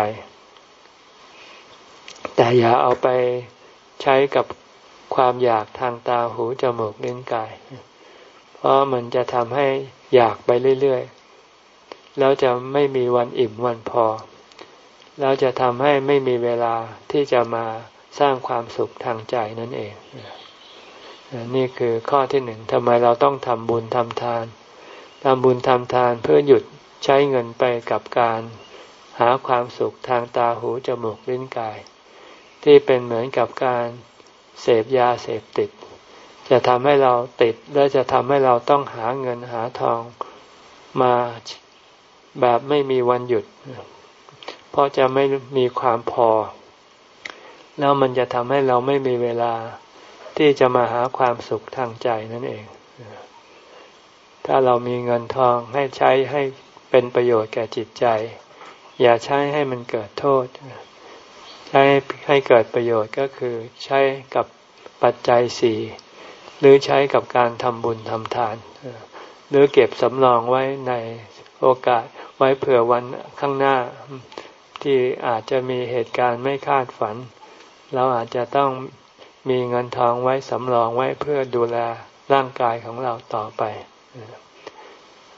แต่อย่าเอาไปใช้กับความอยากทางตาหูจมูกลิ้นกาย เพราะมันจะทำให้อยากไปเรื่อยๆ แล้วจะไม่มีวันอิ่มวันพอ แล้วจะทำให้ไม่มีเวลาที่จะมาสร้างความสุขทางใจนั่นเอง นี่คือข้อที่หนึ่งทำไมเราต้องทำบุญทำทานทำบุญทำทานเพื่อหยุดใช้เงินไปกับการหาความสุขทางตาหูจมูกลิ้นกาย ที่เป็นเหมือนกับการเสพยาเสพติด จะทำให้เราติดและจะทำให้เราต้องหาเงินหาทองมาแบบไม่มีวันหยุด ราะจะไม่มีความพอ แล้วมันจะทำให้เราไม่มีเวลาที่จะมาหาความสุขทางใจนั่นเอง ถ้าเรามีเงินทองให้ใช้ให้เป็นประโยชน์แก่จิตใจ อย่าใช้ให้มันเกิดโทษ ใช้ให้เกิดประโยชน์ก็คือใช้กับปัจจัยสี่หรือใช้กับการทำบุญทำทาน หรือเก็บสำรองไว้ในโอกาสไว้เผื่อวันข้างหน้า ที่อาจจะมีเหตุการณ์ไม่คาดฝัน เราอาจจะต้องมีเงินทองไว้สำรองไว้เพื่อดูแลร่างกายของเราต่อไป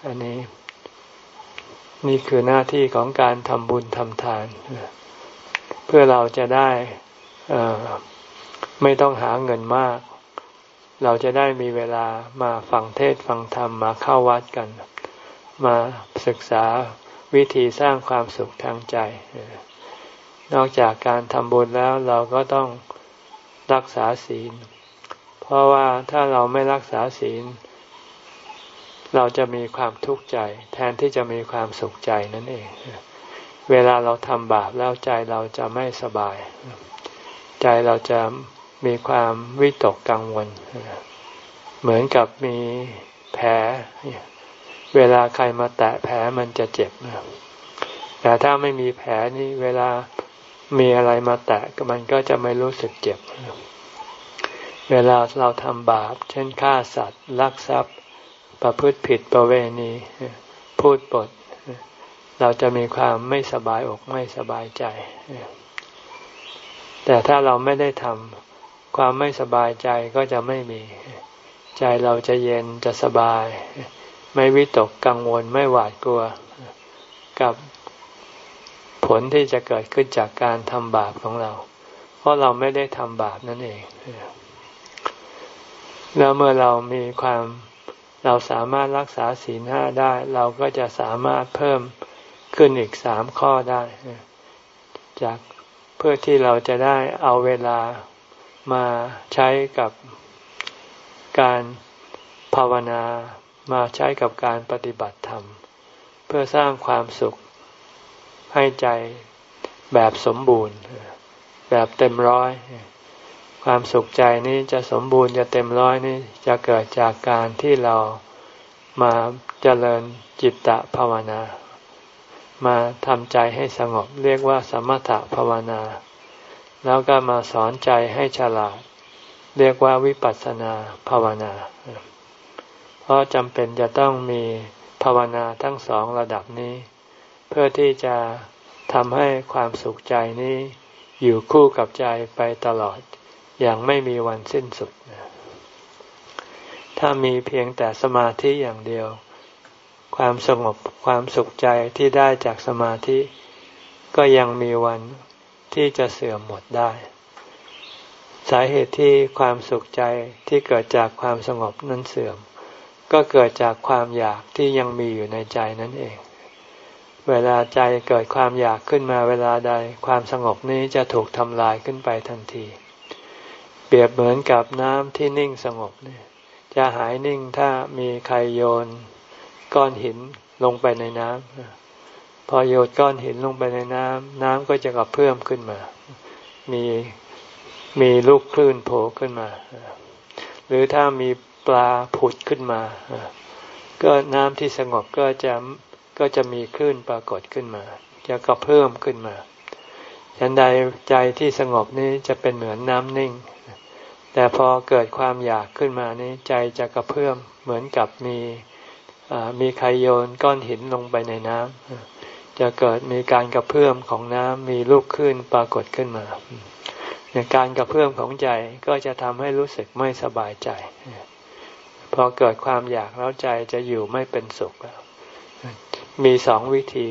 อันนี้ นี่คือหน้าที่ของการทำบุญทำทาน เพื่อเราจะได้ไม่ต้องหาเงินมาก เราจะได้มีเวลามาฟังเทศฟังธรรมมาเข้าวัดกัน มาศึกษา วิธีสร้างความสุขทางใจ นอกจากการทำบุญแล้วเราก็ต้องรักษาศีล เพราะว่าถ้าเราไม่รักษาศีล เราจะมีความทุกข์ใจ แทนที่จะมีความสุขใจนั่นเอง เวลาเราทำบาปแล้วใจเราจะไม่สบาย ใจเราจะมีความวิตกกังวล เหมือนกับมีแผล เวลาใครมาแตะแผลมันจะเจ็บแต่ถ้าไม่มีแผลนี่เวลามีอะไรมาแตะมันก็จะไม่รู้สึกเจ็บ เวลาเราทำบาป เช่นฆ่าสัตว์ ลักทรัพย์ ประพฤติผิดประเวณี พูดปด เราจะมีความไม่สบายอกไม่สบายใจ แต่ถ้าเราไม่ได้ทำความไม่สบายใจก็จะไม่มี ใจเราจะเย็นจะสบาย ไม่วิตกกังวลไม่หวาดกลัวกับผลที่จะเกิดขึ้นจากการทำบาปของเรา เพราะเราไม่ได้ทำบาปนั่นเอง แล้วเมื่อเรามีความเราสามารถรักษาศีลห้าได้ เราก็จะสามารถเพิ่มขึ้นอีกสามข้อได้ จากเพื่อที่เราจะได้เอาเวลามาใช้กับการภาวนา มาใช้กับการปฏิบัติธรรม เพื่อสร้างความสุขให้ใจแบบสมบูรณ์ แบบเต็มร้อย ความสุขใจนี้จะสมบูรณ์จะเต็มร้อยนี่จะเกิดจากการที่เรามาเจริญจิตตภาวนา มาทำใจให้สงบเรียกว่าสมถภาวนา แล้วก็มาสอนใจให้ฉลาด เรียกว่าวิปัสสนาภาวนา ราะจำเป็นจะต้องมีภาวนาทั้งสองระดับนี้ เพื่อที่จะทำให้ความสุขใจนี้อยู่คู่กับใจไปตลอด อย่างไม่มีวันสิ้นสุด ถ้ามีเพียงแต่สมาธิอย่างเดียว ความสงบความสุขใจที่ได้จากสมาธิ ก็ยังมีวันที่จะเสื่อมหมดได้ สาเหตุที่ความสุขใจที่เกิดจากความสงบนั้นเสื่อม ก็เกิดจากความอยากที่ยังมีอยู่ในใจนั่นเอง เวลาใจเกิดความอยากขึ้นมาเวลาใด ความสงบนี้จะถูกทำลายขึ้นไปทันที เปรียบเหมือนกับน้ำที่นิ่งสงบเนี่ยจะหายนิ่งถ้ามีใครโยนก้อนหินลงไปในน้ำพอโยนก้อนหินลงไปในน้ำน้ำก็จะกระเพื่อมขึ้นมา มีมีลูกคลื่นโผล่ขึ้นมา หรือถ้ามี ปลาผุดขึ้นมา ก็น้ำที่สงบก็จะก็จะมีคลื่นปรากฏขึ้นมา จะก็เพิ่มขึ้นมาฉันใดใจที่สงบนี้จะเป็นเหมือนน้ำนิ่ง แต่พอเกิดความอยากขึ้นมานี้ใจจะกระเพื่อมเหมือนกับมีมีใครโยนก้อนหินลงไปในน้ำจะเกิดมีการกระเพื่อมของน้ำมีลูกขึ้นปรากฏขึ้นมาการกระเพื่อมของใจก็จะทำให้รู้สึกไม่สบายใจ พอเกิดความอยากแล้วใจจะอยู่ไม่เป็นสุขแล้วมีสองวิธี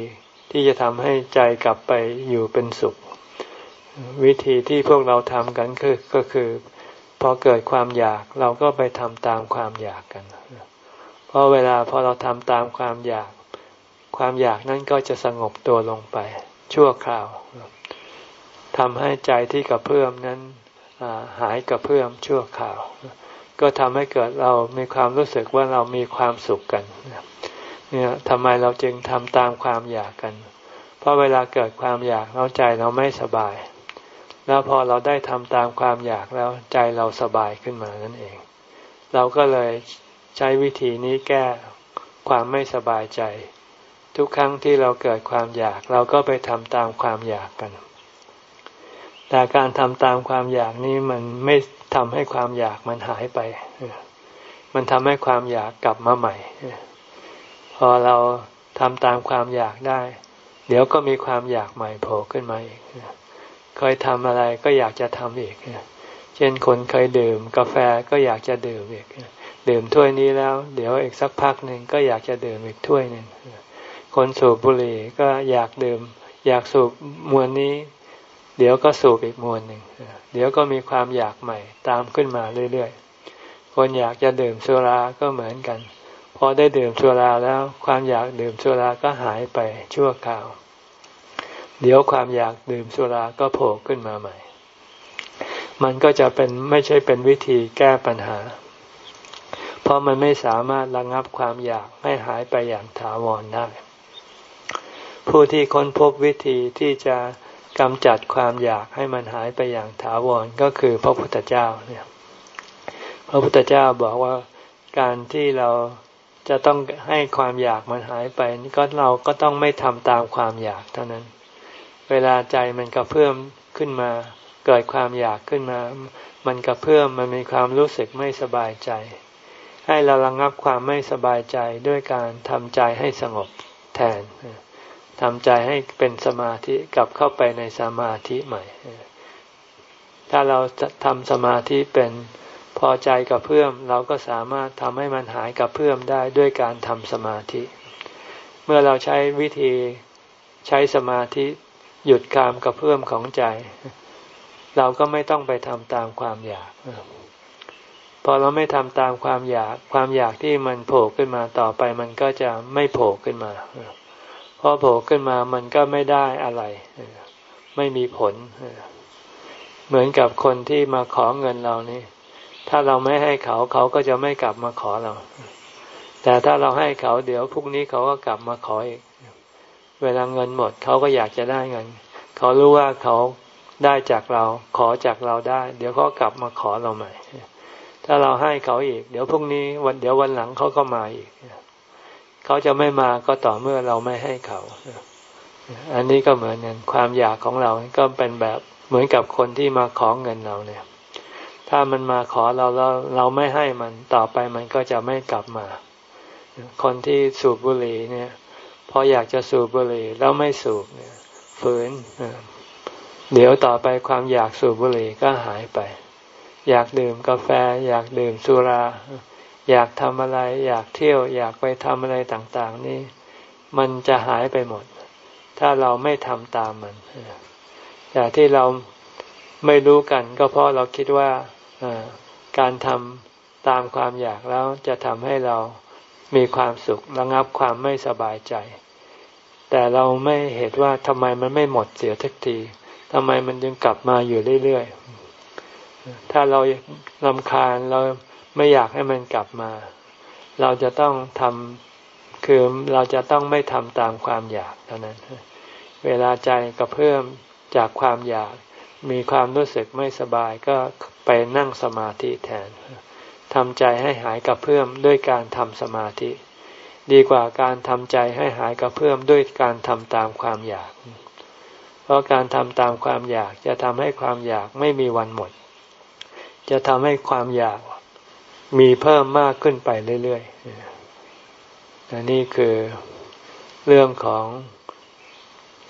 ที่จะทำให้ใจกลับไปอยู่เป็นสุข วิธีที่พวกเราทำกันคือก็คือพอเกิดความอยากเราก็ไปทำตามความอยากกัน เพราะเวลาพอเราทำตามความอยาก ความอยากนั้นก็จะสงบตัวลงไป ชั่วคราวทำให้ใจที่กระเพื่อมนั้นหายกระเพื่อมชั่วคราว ก็ทำให้เกิดเรามีความรู้สึกว่าเรามีความสุขกันเนี่ยทำไมเราจึงทำตามความอยากกัน เพราะเวลาเกิดความอยากเราใจเราไม่สบาย แล้วพอเราได้ทำตามความอยากแล้วใจเราสบายขึ้นมานั่นเอง เราก็เลยใช้วิธีนี้แก้ความไม่สบายใจ ทุกครั้งที่เราเกิดความอยาก เราก็ไปทำตามความอยากกัน แต่การทำตามความอยากนี้มันไม่ ทำให้ความอยากมันหายไป มันทำให้ความอยากกลับมาใหม่ พอเราทำตามความอยากได้ เดี๋ยวก็มีความอยากใหม่โผล่ขึ้นมาอีกเคยทำอะไรก็อยากจะทำอีก เช่นคนเคยดื่ม กาแฟก็อยากจะดื่มอีก ดื่มถ้วยนี้แล้ว เดี๋ยวอีกสักพักหนึ่งก็อยากจะดื่มอีกถ้วยหนึ่งคนสูบบุหรี่ก็อยากดื่ม อยากสูบมวนนี้ เดี๋ยวก็สูบอีกมวนหนึ่ง เดี๋ยวก็มีความอยากใหม่ตามขึ้นมาเรื่อยๆ คนอยากจะดื่มสุราก็เหมือนกัน พอได้ดื่มสุราแล้ว ความอยากดื่มสุราก็หายไปชั่วคราว เดี๋ยวความอยากดื่มสุราก็โผล่ขึ้นมาใหม่ มันก็จะเป็นไม่ใช่เป็นวิธีแก้ปัญหา เพราะมันไม่สามารถระงับความอยากให้หายไปอย่างถาวรได้ ผู้ที่ค้นพบวิธีที่จะ กำจัดความอยากให้มันหายไปอย่างถาวรก็คือพระพุทธเจ้าเนี่ยพระพุทธเจ้าบอกว่าการที่เราจะต้องให้ความอยากมันหายไปก็เราก็ต้องไม่ทำตามความอยากเท่านั้น เวลาใจมันกระเพื่อมขึ้นมา เกิดความอยากขึ้นมา มันกระเพื่อมมันมีความรู้สึกไม่สบายใจ ให้เราระงับความไม่สบายใจด้วยการทำใจให้สงบแทน ทำใจให้เป็นสมาธิกลับเข้าไปในสมาธิใหม่ ถ้าเราทำสมาธิเป็นพอใจกับเพื่อมเราก็สามารถทำให้มันหายกับเพื่อมได้ด้วยการทำสมาธิ เมื่อเราใช้วิธีใช้สมาธิหยุดการกับเพื่อมของใจ เราก็ไม่ต้องไปทำตามความอยากพอเราไม่ทำตามความอยาก ความอยากที่มันโผล่ขึ้นมาต่อไป มันก็จะไม่โผล่ขึ้นมา พอโผล่ขึ้นมามันก็ไม่ได้อะไร ไม่มีผล เหมือนกับคนที่มาขอเงินเรานี่ ถ้าเราไม่ให้เขาเขาก็จะไม่กลับมาขอเรา แต่ถ้าเราให้เขาเดี๋ยวพรุ่งนี้เขาก็กลับมาขออีก เวลาเงินหมดเขาก็อยากจะได้เงิน เขารู้ว่าเขาได้จากเรา ขอจากเราได้ เดี๋ยวเขากลับมาขอเราใหม่ ถ้าเราให้เขาอีก เดี๋ยวพรุ่งนี้วันเดี๋ยววันหลังเขาก็มาอีก เขาจะไม่มาก็ต่อเมื่อเราไม่ให้เขา อันนี้ก็เหมือนกันความอยากของเราก็เป็นแบบเหมือนกับคนที่มาขอเงินเราเนี่ย ถ้ามันมาขอเราเราเราไม่ให้มันต่อไปมันก็จะไม่กลับมา คนที่สูบบุหรี่เนี่ย พออยากจะสูบบุหรี่แล้วไม่สูบเนี่ยฝืนเดี๋ยวต่อไปความอยากสูบบุหรี่ก็หายไป อยากดื่มกาแฟ อยากดื่มสุรา อยากทำอะไร อยากเที่ยวอยากไปทำอะไรต่าง ๆ นี่มันจะหายไปหมด ถ้าเราไม่ทำตามมันแต่ที่เราไม่รู้กัน ก็เพราะเราคิดว่าการทำตามความอยากแล้วจะทำให้เรามีความสุขระงับความไม่สบายใจ แต่เราไม่เห็นว่าทำไมมันไม่หมดเสียทักทีทำไมมันยังกลับมาอยู่เรื่อยๆถ้าเราลำคาญเรา ไม่อยากให้มันกลับมา เราจะต้องทำคือเราจะต้องไม่ทำตามความอยากเท่านั้น เวลาใจกระเพื่อมจากความอยาก มีความรู้สึกไม่สบายก็ไปนั่งสมาธิแทนทำใจให้หายกระเพื่อมด้วยการทำสมาธิ ดีกว่าการทำใจให้หายกระเพื่อมด้วยการทำตามความอยาก เพราะการทำตามความอยากจะทำให้ความอยากไม่มีวันหมด จะทำให้ความอยาก มีเพิ่มมากขึ้นไปเรื่อยๆนนี่คือเรื่องของ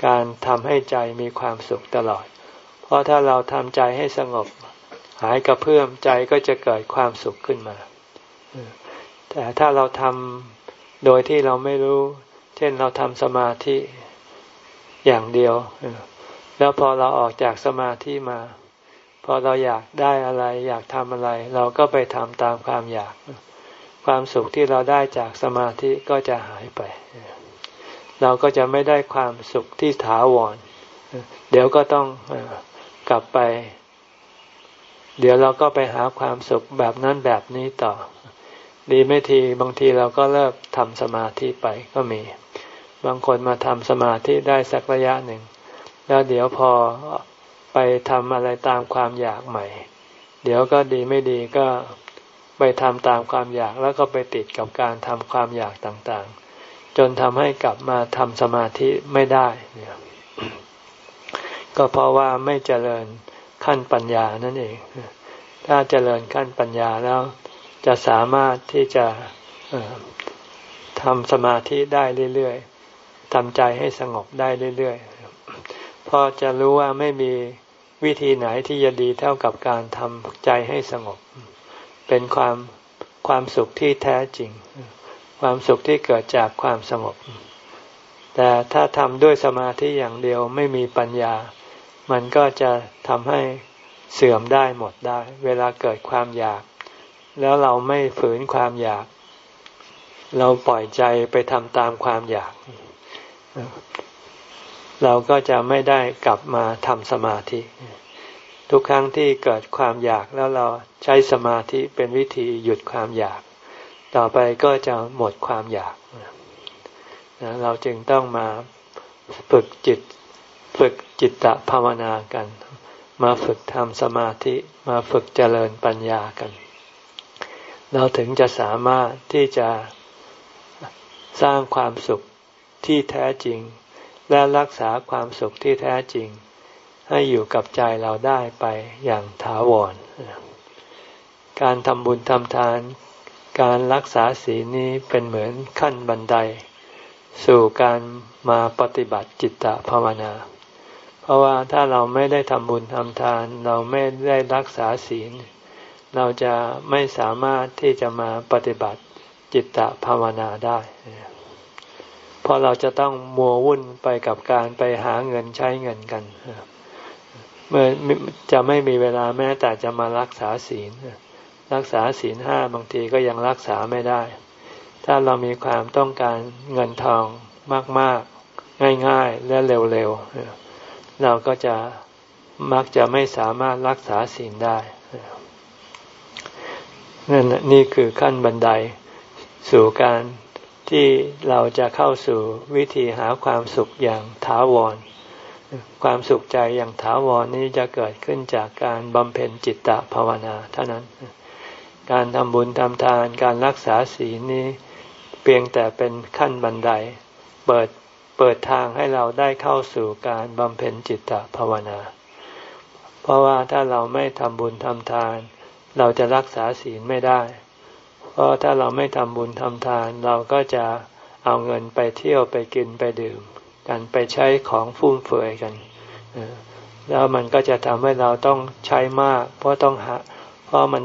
การทำให้ใจมีความสุขตลอด เพราะถ้าเราทำใจให้สงบ หายกระเพื่อมใจก็จะเกิดความสุขขึ้นมา แต่ถ้าเราทำโดยที่เราไม่รู้ เช่นเราทำสมาธิอย่างเดียว แล้วพอเราออกจากสมาธิมา อเราอยากได้อะไร อยากทำอะไร เราก็ไปทำตามความอยาก ความสุขที่เราได้จากสมาธิก็จะหายไป เราก็จะไม่ได้ความสุขที่ถาวร เดี๋ยวก็ต้องกลับไป เดี๋ยวเราก็ไปหาความสุขแบบนั้นแบบนี้ต่อ ดีไม่ทีบางทีเราก็เลิกทำสมาธิไปก็มี บางคนมาทำสมาธิได้สักระยะหนึ่ง แล้วเดี๋ยวพอ ไปทำอะไรตามความอยากใหม่ เดี๋ยวก็ดีไม่ดีก็ไปทำตามความอยากแล้วก็ไปติดกับการทำความอยากต่างๆ จนทำให้กลับมาทำสมาธิไม่ได้เนี่ยก็เพราะว่าไม่เจริญขั้นปัญญานั่นเอง ถ้าเจริญขั้นปัญญาแล้ว จะสามารถที่จะทำสมาธิได้เรื่อยๆทำใจให้สงบได้เรื่อยๆ เพราะจะรู้ว่าไม่มีวิธีไหนที่จะดีเท่ากับการทำใจให้สงบ เป็นความความสุขที่แท้จริง ความสุขที่เกิดจากความสงบ แต่ถ้าทำด้วยสมาธิอย่างเดียวไม่มีปัญญา มันก็จะทำให้เสื่อมได้หมดได้ เวลาเกิดความอยาก แล้วเราไม่ฝืนความอยาก เราปล่อยใจไปทำตามความอยาก เราก็จะไม่ได้กลับมาทำสมาธิ ทุกครั้งที่เกิดความอยากแล้วเราใช้สมาธิเป็นวิธีหยุดความอยาก ต่อไปก็จะหมดความอยากนะเราจึงต้องมาฝึกจิตฝึกจิตตภาวนากัน มาฝึกทำสมาธิมาฝึกเจริญปัญญากัน เราถึงจะสามารถที่จะสร้างความสุขที่แท้จริง และรักษาความสุขที่แท้จริง ให้อยู่กับใจเราได้ไปอย่างถาวร การทำบุญทำทาน การรักษาศีลนี้เป็นเหมือนขั้นบันได สู่การมาปฏิบัติจิตตภาวนา เพราะว่าถ้าเราไม่ได้ทำบุญทำทาน เราไม่ได้รักษาศีล เราจะไม่สามารถที่จะมาปฏิบัติจิตตภาวนาได้ ราะเราจะต้องมัววุ่นไปกับการไปหาเงินใช้เงินกันเมื่อจะไม่มีเวลาแม้แต่จะมารักษาศีล รักษาศีลห้าบางทีก็ยังรักษาไม่ได้ ถ้าเรามีความต้องการเงินทองมาก ๆ ง่าย ๆ และเร็ว ๆ เราก็จะมักจะไม่สามารถรักษาศีลได้นั่นนี่คือขั้นบันไดสู่การ ที่เราจะเข้าสู่วิธีหาความสุขอย่างถาวร ความสุขใจอย่างถาวรนี้จะเกิดขึ้นจากการบำเพ็ญจิตตภาวนาเท่านั้น การทำบุญทำทานการรักษาศีลนี้ เพียงแต่เป็นขั้นบันได เปิดเปิดทางให้เราได้เข้าสู่การบำเพ็ญจิตตภาวนา เพราะว่าถ้าเราไม่ทำบุญทำทาน เราจะรักษาศีลไม่ได้ ราะถ้าเราไม่ทำบุญทำทาน เราก็จะเอาเงินไปเที่ยวไปกินไปดื่ม กันไปใช้ของฟุ่มเฟือยกัน แล้วมันก็จะทำให้เราต้องใช้มาก เพราะต้องหาเพราะมัน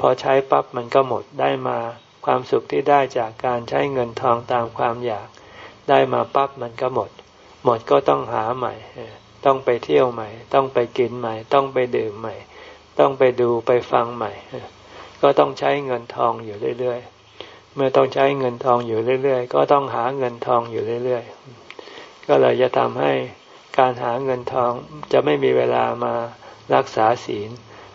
พอใช้ปั๊บมันก็หมดได้มาความสุขที่ได้จากการใช้เงินทองตามความอยาก ได้มาปั๊บมันก็หมด หมดก็ต้องหาใหม่ ต้องไปเที่ยวใหม่ ต้องไปกินใหม่ ต้องไปดื่มใหม่ ต้องไปดูไปฟังใหม่ ก็ต้องใช้เงินทองอยู่เรื่อยๆ เมื่อต้องใช้เงินทองอยู่เรื่อยๆ ก็ต้องหาเงินทองอยู่เรื่อยๆ ก็เลยจะทำให้การหาเงินทองจะไม่มีเวลามารักษาศีล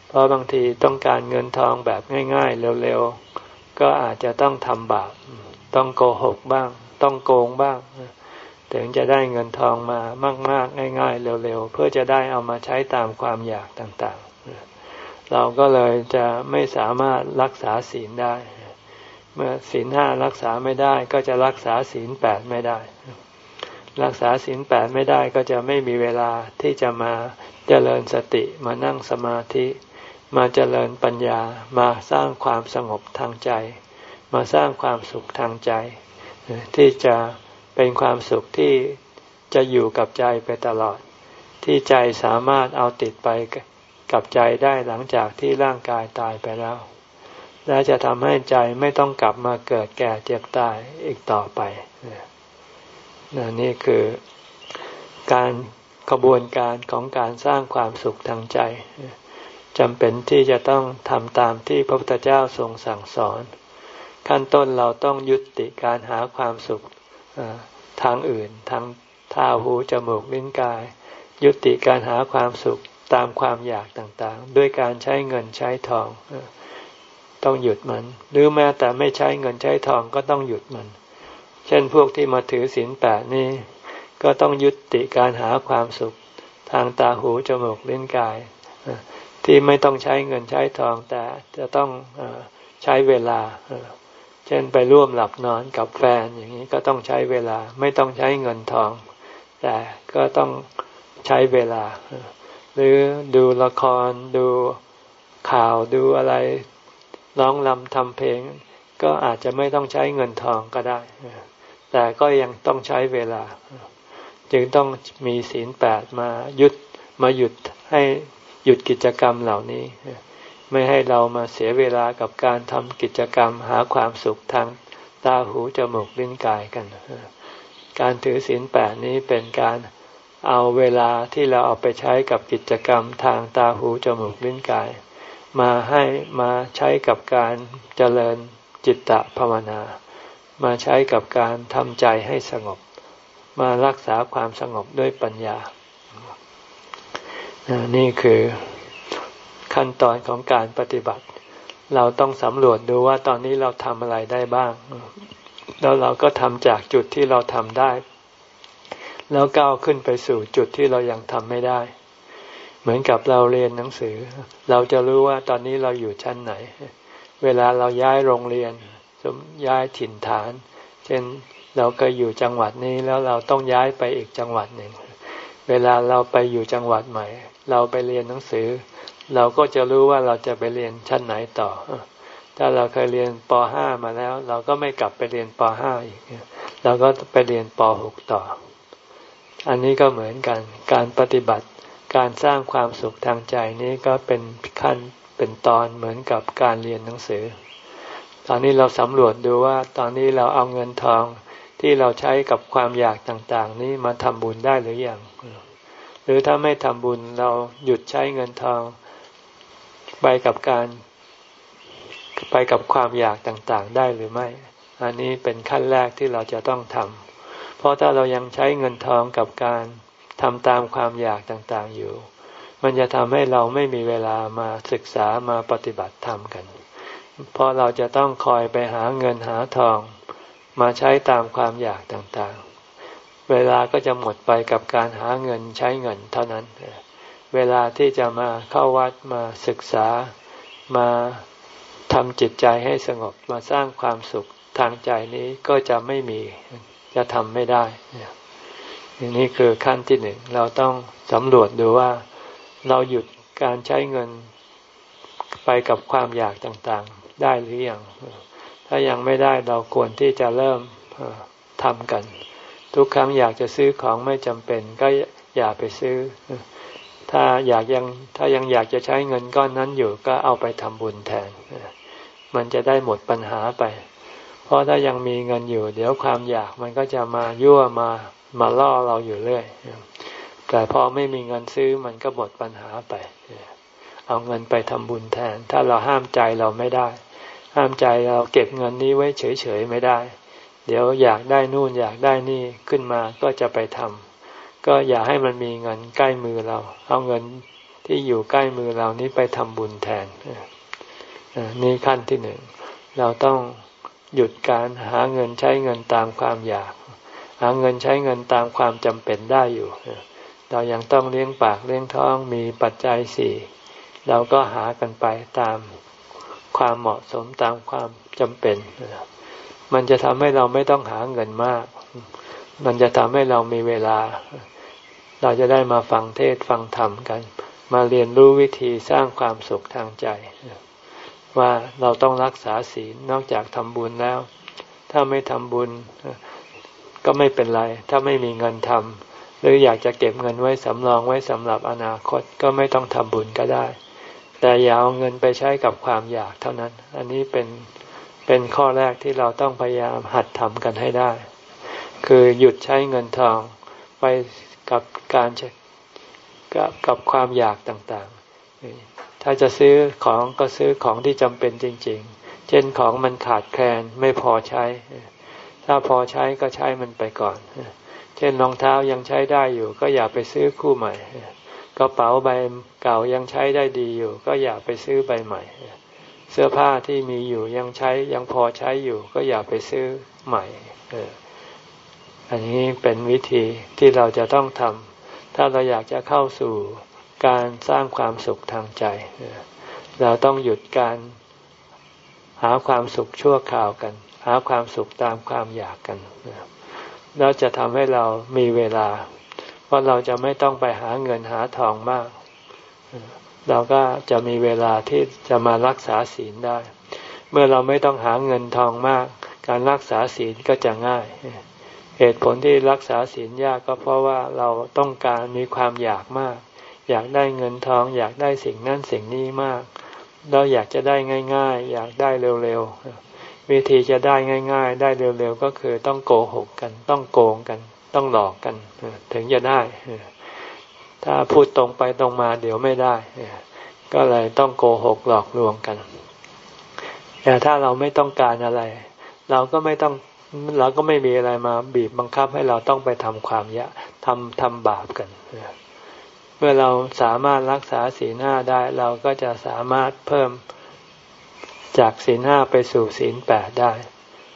เพราะบางทีต้องการเงินทองแบบง่ายๆ เร็วๆ ก็อาจจะต้องทำบาป ต้องโกหกบ้าง ต้องโกงบ้าง ถึงจะได้เงินทองมามากๆ ง่ายๆ เร็วๆ เพื่อจะได้เอามาใช้ตามความอยากต่างๆ เราก็เลยจะไม่สามารถรักษาศีลได้ เมื่อศีลห้ารักษาไม่ได้ ก็จะรักษาศีลแปดไม่ได้ รักษาศีลแปดไม่ได้ก็จะไม่มีเวลาที่จะมาเจริญสติมานั่งสมาธิ มาเจริญปัญญามาสร้างความสงบทางใจ มาสร้างความสุขทางใจ ที่จะเป็นความสุขที่จะอยู่กับใจไปตลอด ที่ใจสามารถเอาติดไป กับใจได้หลังจากที่ร่างกายตายไปแล้ว และจะทำให้ใจไม่ต้องกลับมาเกิดแก่เจ็บตายอีกต่อไปนี่คือการกระบวนการของการสร้างความสุขทางใจจำเป็นที่จะต้องทำตามที่พระพุทธเจ้าทรงสั่งสอน ขั้นต้นเราต้องยุติการหาความสุขทางอื่น ทางตาหูจมูกลิ้นกาย ยุติการหาความสุข ตามความอยากต่างๆ ด้วยการใช้เงินใช้ทองต้องหยุดมัน หรือแม้แต่ไม่ใช้เงินใช้ทองก็ต้องหยุดมัน เช่นพวกที่มาถือศีลแปดนี้ ก็ต้องยุติการหาความสุขทางตาหูจมูกลิ้นกาย ที่ไม่ต้องใช้เงินใช้ทองแต่จะต้องใช้เวลา เช่นไปร่วมหลับนอนกับแฟนอย่างนี้ก็ต้องใช้เวลา ไม่ต้องใช้เงินทอง แต่ก็ต้องใช้เวลา หรือดูละครดูข่าวดูอะไรร้องลำทำเพลง ก็อาจจะไม่ต้องใช้เงินทองก็ได้ แต่ก็ยังต้องใช้เวลา จึงต้องมีศีลแปดมายุดมาหยุดให้หยุดกิจกรรมเหล่านี้ ไม่ให้เรามาเสียเวลากับการทำกิจกรรมหาความสุขทางตาหูจมูกลิ้นกายกัน การถือศีลแปดนี้เป็นการ เอาเวลาที่เราเอาไปใช้กับกิจกรรมทางตาหูจมูกลิ้นกาย มาให้มาใช้กับการเจริญจิตตะภาวนา มาใช้กับการทำใจให้สงบ มารักษาความสงบด้วยปัญญา นี่คือขั้นตอนของการปฏิบัติ เราต้องสำรวจดูว่าตอนนี้เราทำอะไรได้บ้าง แล้วเราก็ทำจากจุดที่เราทำได้ แล้วก้าวขึ้นไปสู่จุดที่เรายังทำไม่ได้ เหมือนกับเราเรียนหนังสือ เราจะรู้ว่าตอนนี้เราอยู่ชั้นไหน เวลาเราย้ายโรงเรียนสมย้ายถิ่นฐาน เช่นเราเคยอยู่จังหวัดนี้แล้วเราต้องย้ายไปอีกจังหวัดหนึ่ง เวลาเราไปอยู่จังหวัดใหม่ เราไปเรียนหนังสือ เราก็จะรู้ว่าเราจะไปเรียนชั้นไหนต่อ ถ้าเราเคยเรียนป .5 มาแล้ว เราก็ไม่กลับไปเรียนป .5 อีก เราก็ไปเรียนป .6 ต่อ อันนี้ก็เหมือนกัน การปฏิบัติ การสร้างความสุขทางใจนี้ก็เป็นขั้นเป็นตอนเหมือนกับการเรียนหนังสือ ตอนนี้เราสำรวจดูว่า ตอนนี้เราเอาเงินทองที่เราใช้กับความอยากต่างๆ นี้มาทำบุญได้หรืออยัง หรือถ้าไม่ทำบุญเราหยุดใช้เงินทองไปกับการไปกับความอยากต่างๆ ได้หรือไม่ อันนี้เป็นขั้นแรกที่เราจะต้องทำ เพราะถ้าเรายังใช้เงินทองกับการทำตามความอยากต่างๆอยู่ มันจะทำให้เราไม่มีเวลามาศึกษามาปฏิบัติธรรมกัน เพราะเราจะต้องคอยไปหาเงินหาทอง มาใช้ตามความอยากต่างๆ เวลาก็จะหมดไปกับการหาเงินใช้เงินเท่านั้น เวลาที่จะมาเข้าวัดมาศึกษามาทำจิตใจให้สงบมาสร้างความสุขทางใจนี้ก็จะไม่มี จะทำไม่ได้อย่างนี้คือขั้นที่หนึ่งเราต้องสำรวจดูว่าเราหยุดการใช้เงินไปกับความอยากต่างๆ ได้หรือยังถ้ายังไม่ได้เราควรที่จะเริ่มทำกัน ทุกครั้งอยากจะซื้อของไม่จำเป็น ก็อย่าไปซื้อ ถ้าอยากยังถ้ายังอยากจะใช้เงินก้อนนั้นอยู่ก็เอาไปทำบุญแทน มันจะได้หมดปัญหาไป ราะถ้ายังมีเงินอยู่ เดี๋ยวความอยากมันก็จะมายั่วมามาล่อเราอยู่เรื่อย แต่พอไม่มีเงินซื้อมันก็หมดปัญหาไป เอาเงินไปทำบุญแทน ถ้าเราห้ามใจเราไม่ได้ ห้ามใจเราเก็บเงินนี้ไว้เฉยๆไม่ได้ เดี๋ยวอยากได้นู่นอยากได้นี่ขึ้นมาก็จะไปทำก็อย่าให้มันมีเงินใกล้มือเรา เอาเงินที่อยู่ใกล้มือเรานี้ไปทำบุญแทนนี่ขั้นที่หนึ่ง เราต้อง หยุดการหาเงินใช้เงินตามความอยาก หาเงินใช้เงินตามความจำเป็นได้อยู่ เรายังต้องเลี้ยงปากเลี้ยงท้องมีปัจจัยสี่เราก็หากันไปตามความเหมาะสมตามความจำเป็น มันจะทำให้เราไม่ต้องหาเงินมาก มันจะทำให้เรามีเวลา เราจะได้มาฟังเทศฟังธรรมกัน มาเรียนรู้วิธีสร้างความสุขทางใจ ว่าเราต้องรักษาศีลนอกจากทำบุญแล้ว ถ้าไม่ทำบุญก็ไม่เป็นไร ถ้าไม่มีเงินทำหรืออยากจะเก็บเงินไว้สำรองไว้สำหรับอนาคตก็ไม่ต้องทำบุญก็ได้ แต่อย่าเอาเงินไปใช้กับความอยากเท่านั้น อันนี้เป็นเป็นข้อแรกที่เราต้องพยายามหัดทำกันให้ได้ คือหยุดใช้เงินทองไปกับการกับกับความอยากต่าง ถ้าจะซื้อของก็ซื้อของที่จำเป็นจริง ๆ เช่นของมันขาดแคลนไม่พอใช้ ถ้าพอใช้ก็ใช้มันไปก่อน เช่นรองเท้ายังใช้ได้อยู่ ก็อย่าไปซื้อคู่ใหม่ กระเป๋าใบเก่ายังใช้ได้ดีอยู่ ก็อย่าไปซื้อใบใหม่ เสื้อผ้าที่มีอยู่ยังใช้ยังพอใช้อยู่ ก็อย่าไปซื้อใหม่อันนี้เป็นวิธีที่เราจะต้องทำถ้าเราอยากจะเข้าสู่ การสร้างความสุขทางใจ เราต้องหยุดการหาความสุขชั่วคราวกัน หาความสุขตามความอยากกันแล้วจะทำให้เรามีเวลา เพราะเราจะไม่ต้องไปหาเงินหาทองมาก เราก็จะมีเวลาที่จะมารักษาศีลได้ เมื่อเราไม่ต้องหาเงินทองมาก การรักษาศีลก็จะง่ายเหตุผลที่รักษาศีลยากก็เพราะว่าเราต้องการมีความอยากมาก อยากได้เงินทอง อยากได้สิ่งนั้นสิ่งนี้มากเราอยากจะได้ง่าย ๆ อยากได้เร็วๆวิธีจะได้ง่าย ๆ ได้เร็วๆก็คือต้องโกหกกัน ต้องโกงกัน ต้องหลอกกันถึงจะได้ถ้าพูดตรงไปตรงมาเดี๋ยวไม่ได้ก็เลยต้องโกหกหลอกลวงกัน แต่ถ้าเราไม่ต้องการอะไร เราก็ไม่ต้องเราก็ไม่มีอะไรมาบีบบังคับให้เราต้องไปทำความยะทำทำบาปกันเมื่อเราสามารถรักษาศีลห้าได้ เราก็จะสามารถเพิ่มจากศีลห้าไปสู่ศีลแปดได้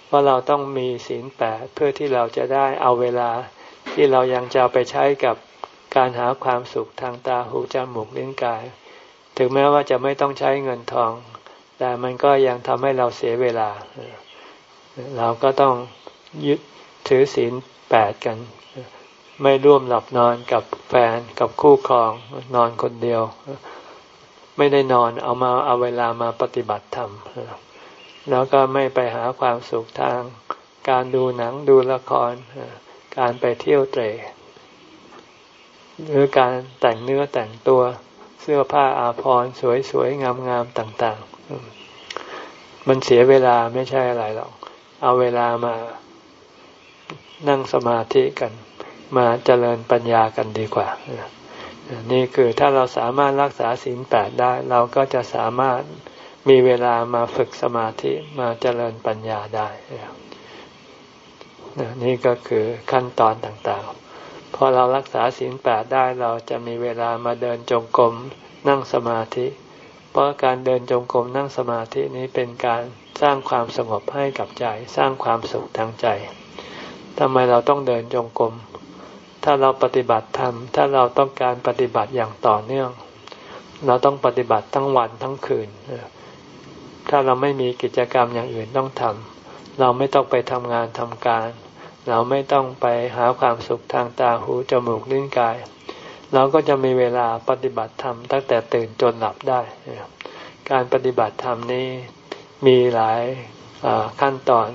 เพราะเราต้องมีศีลแปดเพื่อที่เราจะได้เอาเวลาที่เรายังจะไปใช้กับการหาความสุขทางตาหูจมูกลิ้นกาย ถึงแม้ว่าจะไม่ต้องใช้เงินทอง แต่มันก็ยังทำให้เราเสียเวลา เราก็ต้องยึดถือศีลแปดกัน ไม่ร่วมหลับนอนกับแฟนกับคู่ครองนอนคนเดียว ไม่ได้นอนเอามาเอาเวลามาปฏิบัติธรรมแล้วก็ไม่ไปหาความสุขทาง การดูหนังดูละคร การไปเที่ยวเตะหรือการแต่งเนื้อแต่งตัวเสื้อผ้าอาภรณ์สวยๆ งามๆ ต่างๆ มันเสียเวลาไม่ใช่อะไรหรอก เอาเวลามานั่งสมาธิกัน มาเจริญปัญญากันดีกว่า นี่คือถ้าเราสามารถรักษาศีลแปดได้ เราก็จะสามารถมีเวลามาฝึกสมาธิมาเจริญปัญญาได้ นี่ก็คือขั้นตอนต่างๆ พอเรารักษาศีลแปดได้เราจะมีเวลามาเดินจงกรมนั่งสมาธิ เพราะการเดินจงกรมนั่งสมาธินี้เป็นการสร้างความสงบให้กับใจ สร้างความสุขทางใจทำไมเราต้องเดินจงกรม ถ้าเราปฏิบัติธรรมถ้าเราต้องการปฏิบัติอย่างต่อเนื่อง เราต้องปฏิบัติทั้งวันทั้งคืน ถ้าเราไม่มีกิจกรรมอย่างอื่นต้องทำเราไม่ต้องไปทำงานทำการ เราไม่ต้องไปหาความสุขทางตาหูจมูกลิ้นกาย เราก็จะมีเวลาปฏิบัติธรรมตั้งแต่ตื่นจนหลับได้ การปฏิบัติธรรมนี้มีหลายขั้นตอน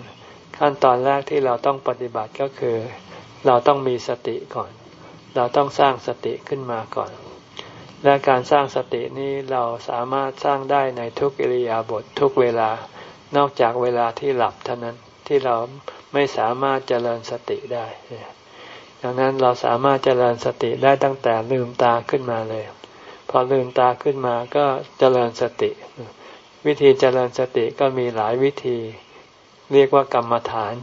ขั้นตอนแรกที่เราต้องปฏิบัติก็คือ เราต้องมีสติก่อน เราต้องสร้างสติขึ้นมาก่อน และการสร้างสตินี้เราสามารถสร้างได้ในทุกอิริยาบถททุกเวลา นอกจากเวลาที่หลับเท่านั้นที่เราไม่สามารถเจริญสติได้ ดังนั้นเราสามารถเจริญสติได้ตั้งแต่ลืมตาขึ้นมาเลย พอลืมตาขึ้นมาก็เจริญสติ วิธีเจริญสติก็มีหลายวิธี เรียกว่ากรรมฐาน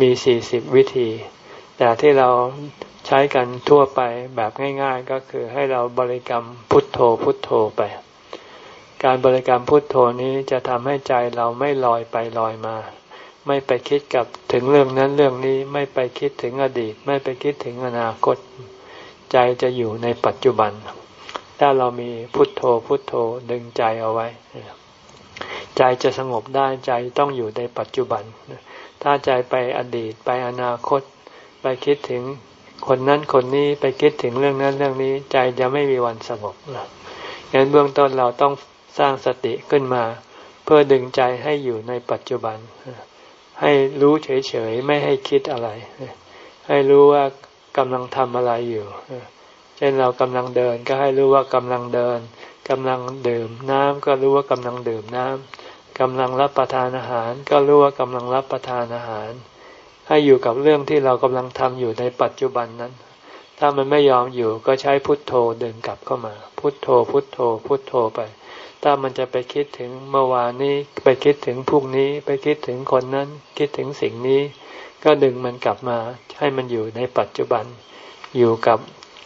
มีสี่สิบวิธี แต่ที่เราใช้กันทั่วไปแบบง่าย ๆ ก็คือให้เราบริกรรมพุทโธพุทโธไป การบริกรรมพุทโธนี้จะทำให้ใจเราไม่ลอยไปลอยมา ไม่ไปคิดกับถึงเรื่องนั้นเรื่องนี้ไม่ไปคิดถึงอดีต ไม่ไปคิดถึงอนาคต ใจจะอยู่ในปัจจุบัน ถ้าเรามีพุทโธพุทโธดึงใจเอาไว้ ใจจะสงบได้ใจต้องอยู่ในปัจจุบัน ถ้าใจไปอดีตไปอนาคต ไปคิดถึงคนนั้นคนนี้ไปคิดถึงเรื่องนั้นเรื่องนี้ใจจะไม่มีวันสงบงั้นเบื้องต้นเราต้องสร้างสติขึ้นมา เพื่อดึงใจให้อยู่ในปัจจุบัน ให้รู้เฉยๆไม่ให้คิดอะไร ให้รู้ว่ากำลังทำอะไรอยู่เช่นเรากำลังเดินก็ให้รู้ว่ากำลังเดินกำลังดื่มน้ำก็รู้ว่ากำลังดื่มน้ำกำลังรับประทานอาหาร ก็รู้ว่ากำลังรับประทานอาหาร ให้อยู่กับเรื่องที่เรากำลังทำอยู่ในปัจจุบันนั้น ถ้ามันไม่ยอมอยู่ก็ใช้พุทโธเดินกลับเข้ามา พุทโธ พุทโธ พุทโธไป ถ้ามันจะไปคิดถึงเมื่อวานนี้ไปคิดถึงพรุ่งนี้ ไปคิดถึงคนนั้น คิดถึงสิ่งนี้ ก็ดึงมันกลับมา ให้มันอยู่ในปัจจุบัน อยู่กับ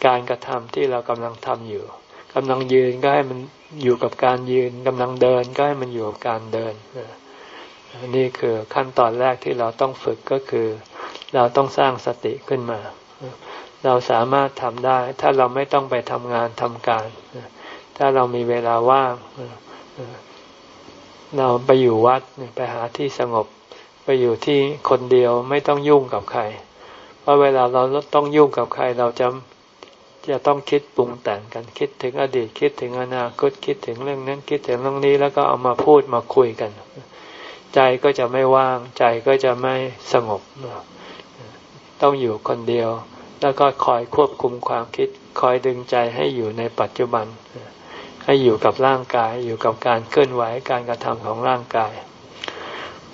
การกระทำที่เรากำลังทำอยู่กำลังยืนก็ให้มันอยู่กับการยืนกำลังเดินก็ให้มันอยู่กับการเดิน นี่คือขั้นตอนแรกที่เราต้องฝึกก็คือ เราต้องสร้างสติขึ้นมา เราสามารถทำได้ ถ้าเราไม่ต้องไปทำงานทำการ ถ้าเรามีเวลาว่าง เราไปอยู่วัดไปหาที่สงบ ไปอยู่ที่คนเดียวไม่ต้องยุ่งกับใคร เพราะเวลาเราต้องยุ่งกับใครเราจะจะต้องคิดปรุงแต่งกันคิดถึงอดีตคิดถึงอนาคตคิดถึงเรื่องนั้นคิดถึงเรื่องนี้แล้วก็เอามาพูดมาคุยกัน ใจก็จะไม่ว่าง ใจก็จะไม่สงบ ต้องอยู่คนเดียว แล้วก็คอยควบคุมความคิด คอยดึงใจให้อยู่ในปัจจุบัน ให้อยู่กับร่างกาย อยู่กับการเคลื่อนไหวการกระทำของร่างกาย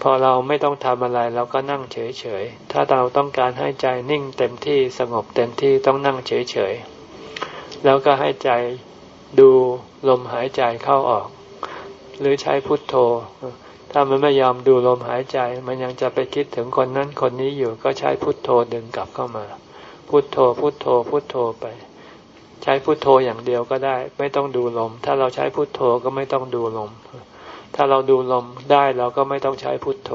พอเราไม่ต้องทำอะไรเราก็นั่งเฉยๆ ถ้าเราต้องการให้ใจนิ่งเต็มที่สงบเต็มที่ต้องนั่งเฉยๆ แล้วก็ให้ใจดูลมหายใจเข้าออก หรือใช้พุทโธ ถ้ามันไม่ยอมดูลมหายใจ มันยังจะไปคิดถึงคนนั้นคนนี้อยู่ก็ใช้พุทโธดึงกลับเข้ามา พุทโธ พุทโธ พุทโธไป ใช้พุทโธอย่างเดียวก็ได้ ไม่ต้องดูลม ถ้าเราใช้พุทโธก็ไม่ต้องดูลม ถ้าเราดูลมได้เราก็ไม่ต้องใช้พุทโธ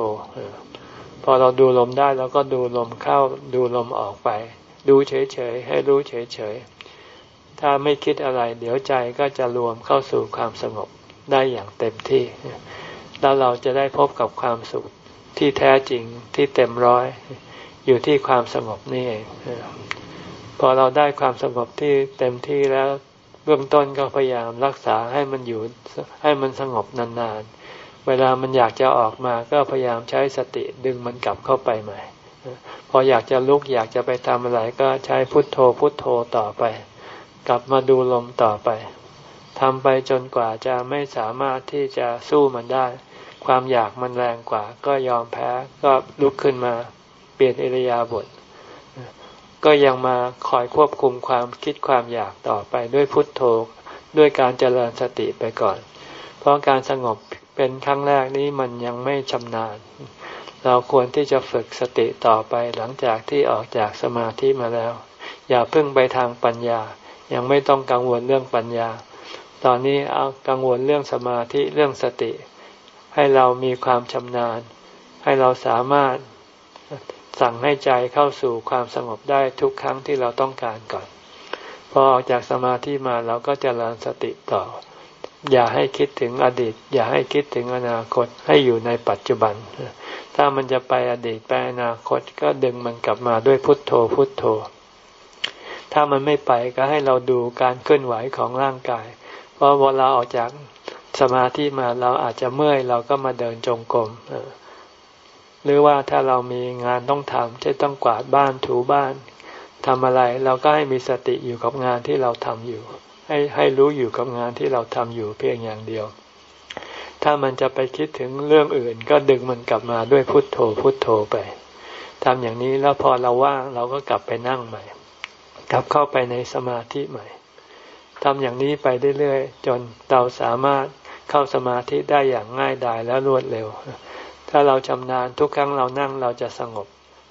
พอเราดูลมได้เราก็ดูลมเข้าดูลมออกไป ดูเฉยๆให้รู้เฉยๆถ้าไม่คิดอะไร เดี๋ยวใจก็จะรวมเข้าสู่ความสงบได้อย่างเต็มที่ แล้วเราจะได้พบกับความสุขที่แท้จริงที่เต็มร้อย อยู่ที่ความสงบนี่เองพอเราได้ความสงบที่เต็มที่แล้วเบื้องต้นก็พยายามรักษาให้มันอยู่ให้มันสงบนานๆ เวลามันอยากจะออกมาก็พยายามใช้สติดึงมันกลับเข้าไปใหม่ พออยากจะลุกอยากจะไปทำอะไรก็ใช้พุทโธพุทโธต่อไป กลับมาดูลมต่อไป ทำไปจนกว่าจะไม่สามารถที่จะสู้มันได้ ความอยากมันแรงกว่า ก็ยอมแพ้ก็ลุกขึ้นมาเปลี่ยนอิริยาบถก็ยังมาคอยควบคุมความคิดความอยากต่อไปด้วยพุทโธด้วยการเจริญสติไปก่อน เพราะการสงบเป็นครั้งแรกนี้มันยังไม่ชำนาญ เราควรที่จะฝึกสติต่อไปหลังจากที่ออกจากสมาธิมาแล้ว อย่าเพิ่งไปทางปัญญา ยังไม่ต้องกังวลเรื่องปัญญา ตอนนี้เอากังวลเรื่องสมาธิเรื่องสติ ให้เรามีความชำนาญ ให้เราสามารถสั่งให้ใจเข้าสู่ความสงบได้ทุกครั้งที่เราต้องการก่อน พอออกจากสมาธิมาเราก็จะเริญสติต่อ อย่าให้คิดถึงอดีต อย่าให้คิดถึงอนาคตให้อยู่ในปัจจุบัน ถ้ามันจะไปอดีตไปอนาคตก็ดึงมันกลับมาด้วยพุทโธพุทโธ ถ้ามันไม่ไปก็ให้เราดูการเคลื่อนไหวของร่างกาย เพราะเวลาออกจากสมาธิมาเราอาจจะเมื่อยเราก็มาเดินจงกรมหรือว่าถ้าเรามีงานต้องทำเช่นต้องกวาดบ้านถูบ้านทำอะไร เราก็ให้มีสติอยู่กับงานที่เราทำอยู่ ให้ให้รู้อยู่กับงานที่เราทำอยู่เพียงอย่างเดียว ถ้ามันจะไปคิดถึงเรื่องอื่น ก็ดึงมันกลับมาด้วยพุทโธพุทโธไปทำอย่างนี้แล้วพอเราว่างเราก็กลับไปนั่งใหม่ กลับเข้าไปในสมาธิใหม่ ทำอย่างนี้ไปเรื่อยๆจนเราสามารถเข้าสมาธิได้อย่างง่ายดายและรวดเร็ว ถ้าเราชำนาญทุกครั้งเรานั่งเราจะสงบ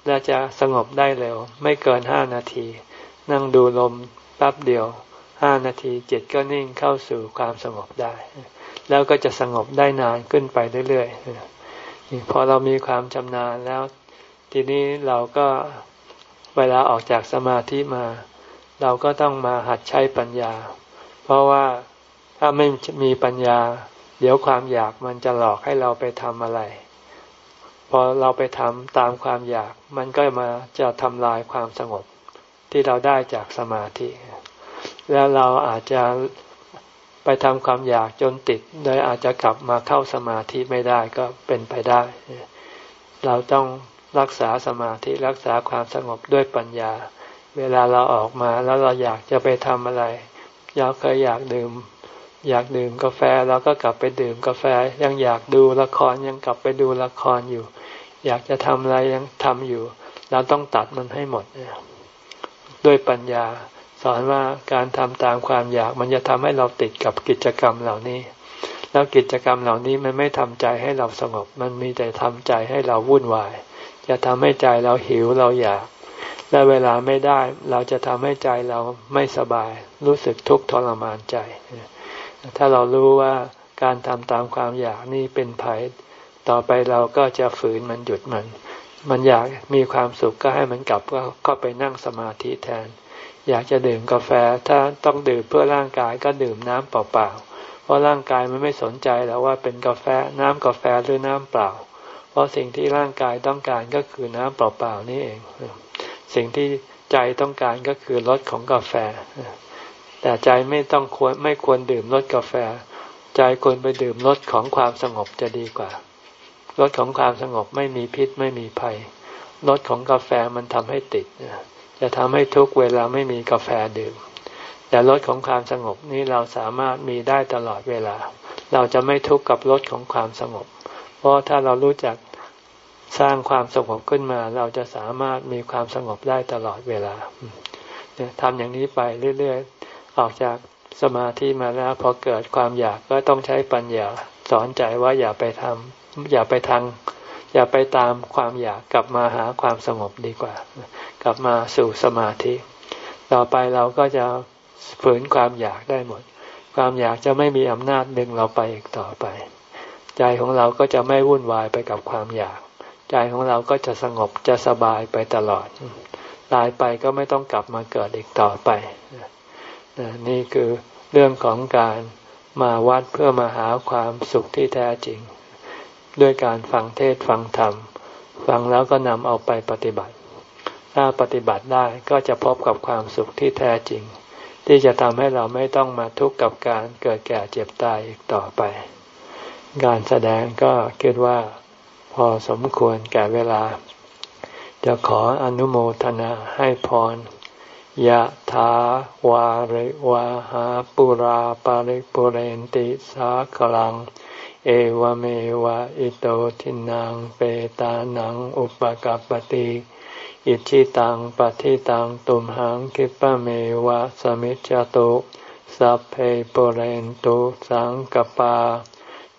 และจะสงบได้เร็ว ไม่เกินห้านาที นั่งดูลมแป๊บเดียวห้านาทีจิตก็นิ่งเข้าสู่ความสงบได้ แล้วก็จะสงบได้นานขึ้นไปเรื่อยๆพอเรามีความชำนาญแล้ว ทีนี้เราก็เวลาออกจากสมาธิมา เราก็ต้องมาหัดใช้ปัญญา เพราะว่าถ้าไม่มีปัญญา เดี๋ยวความอยากมันจะหลอกให้เราไปทำอะไร พอเราไปทำตามความอยาก มันก็มาจะทำลายความสงบที่เราได้จากสมาธิ แล้วเราอาจจะไปทำความอยากจนติดโดยอาจจะกลับมาเข้าสมาธิไม่ได้ก็เป็นไปได้ เราต้องรักษาสมาธิรักษาความสงบด้วยปัญญา เวลาเราออกมาแล้วเราอยากจะไปทำอะไร อยาเคยอยากดื่ม อยากดื่มกาแฟเราก็กลับไปดื่มกาแฟ ยังอยากดูละครยังกลับไปดูละครอยู่ อยากจะทำอะไรยังทำอยู่ เราต้องตัดมันให้หมดด้วยปัญญา สอนว่าการทำตามความอยากมันจะทำให้เราติดกับกิจกรรมเหล่านี้ แล้วกิจกรรมเหล่านี้มันไม่ทำใจให้เราสงบ มันมีแต่ทำใจให้เราวุ่นวาย จะทำให้ใจเราหิวเราอยาก และเวลาไม่ได้เราจะทำให้ใจเราไม่สบาย รู้สึกทุกข์ทรมานใจ ถ้าเรารู้ว่าการทำตามความอยากนี่เป็นภัยต่อไปเราก็จะฝืนมันหยุดมัน มันอยากมีความสุขก็ให้มันกลับก็ก็ไปนั่งสมาธิแทน อยากจะดื่มกาแฟถ้าต้องดื่มเพื่อร่างกายก็ดื่มน้ำเปล่าๆเพราะร่างกายมันไม่สนใจแล้วว่าเป็นกาแฟน้ำกาแฟหรือน้ำเปล่า เพราะสิ่งที่ร่างกายต้องการก็คือน้ำเปล่าๆนี่เอง สิ่งที่ใจต้องการก็คือรสของกาแฟ แต่ใจไม่ต้องควรไม่ควรดื่มรสกาแฟ ใจควรไปดื่มรสของความสงบจะดีกว่ารสของความสงบไม่มีพิษไม่มีภัยรสของกาแฟมันทำให้ติดจะทำให้ทุกเวลาไม่มีกาแฟดื่ม แต่รสของความสงบนี้เราสามารถมีได้ตลอดเวลา เราจะไม่ทุกข์กับรสของความสงบ เพราะถ้าเรารู้จัก สร้างความสงบขึ้นมา เราจะสามารถมีความสงบได้ตลอดเวลาทำอย่างนี้ไปเรื่อยๆ ออกจากสมาธิมาแล้วพอเกิดความอยากก็ต้องใช้ปัญญาสอนใจว่าอย่าไปทำอย่าไปทางอย่าไปตามความอยากกลับมาหาความสงบดีกว่า กลับมาสู่สมาธิ ต่อไปเราก็จะฝืนความอยากได้หมด ความอยากจะไม่มีอำนาจดึงเราไปอีกต่อไป ใจของเราก็จะไม่วุ่นวายไปกับความอยาก ใจของเราก็จะสงบจะสบายไปตลอด ตายไปก็ไม่ต้องกลับมาเกิดอีกต่อไป นี่คือเรื่องของการมาวัดเพื่อมาหาความสุขที่แท้จริง ด้วยการฟังเทศฟังธรรม ฟังแล้วก็นำเอาไปปฏิบัติ ถ้าปฏิบัติได้ก็จะพบกับความสุขที่แท้จริง ที่จะทำให้เราไม่ต้องมาทุกข์กับการเกิดแก่เจ็บตายอีกต่อไป การแสดงก็คิดว่า พอสมควรแก่เวลา จะขออนุโมทนาให้พรยะถาวาริวาหาปุราปาริปุเรนติสากลัง เอวเมวะอิโตทินังเปตานังอุปกัปติอิชิตังปฏิตังตุมหังคิปะเมวะสมิจจตุสัพเพปุเรนตุสังกปา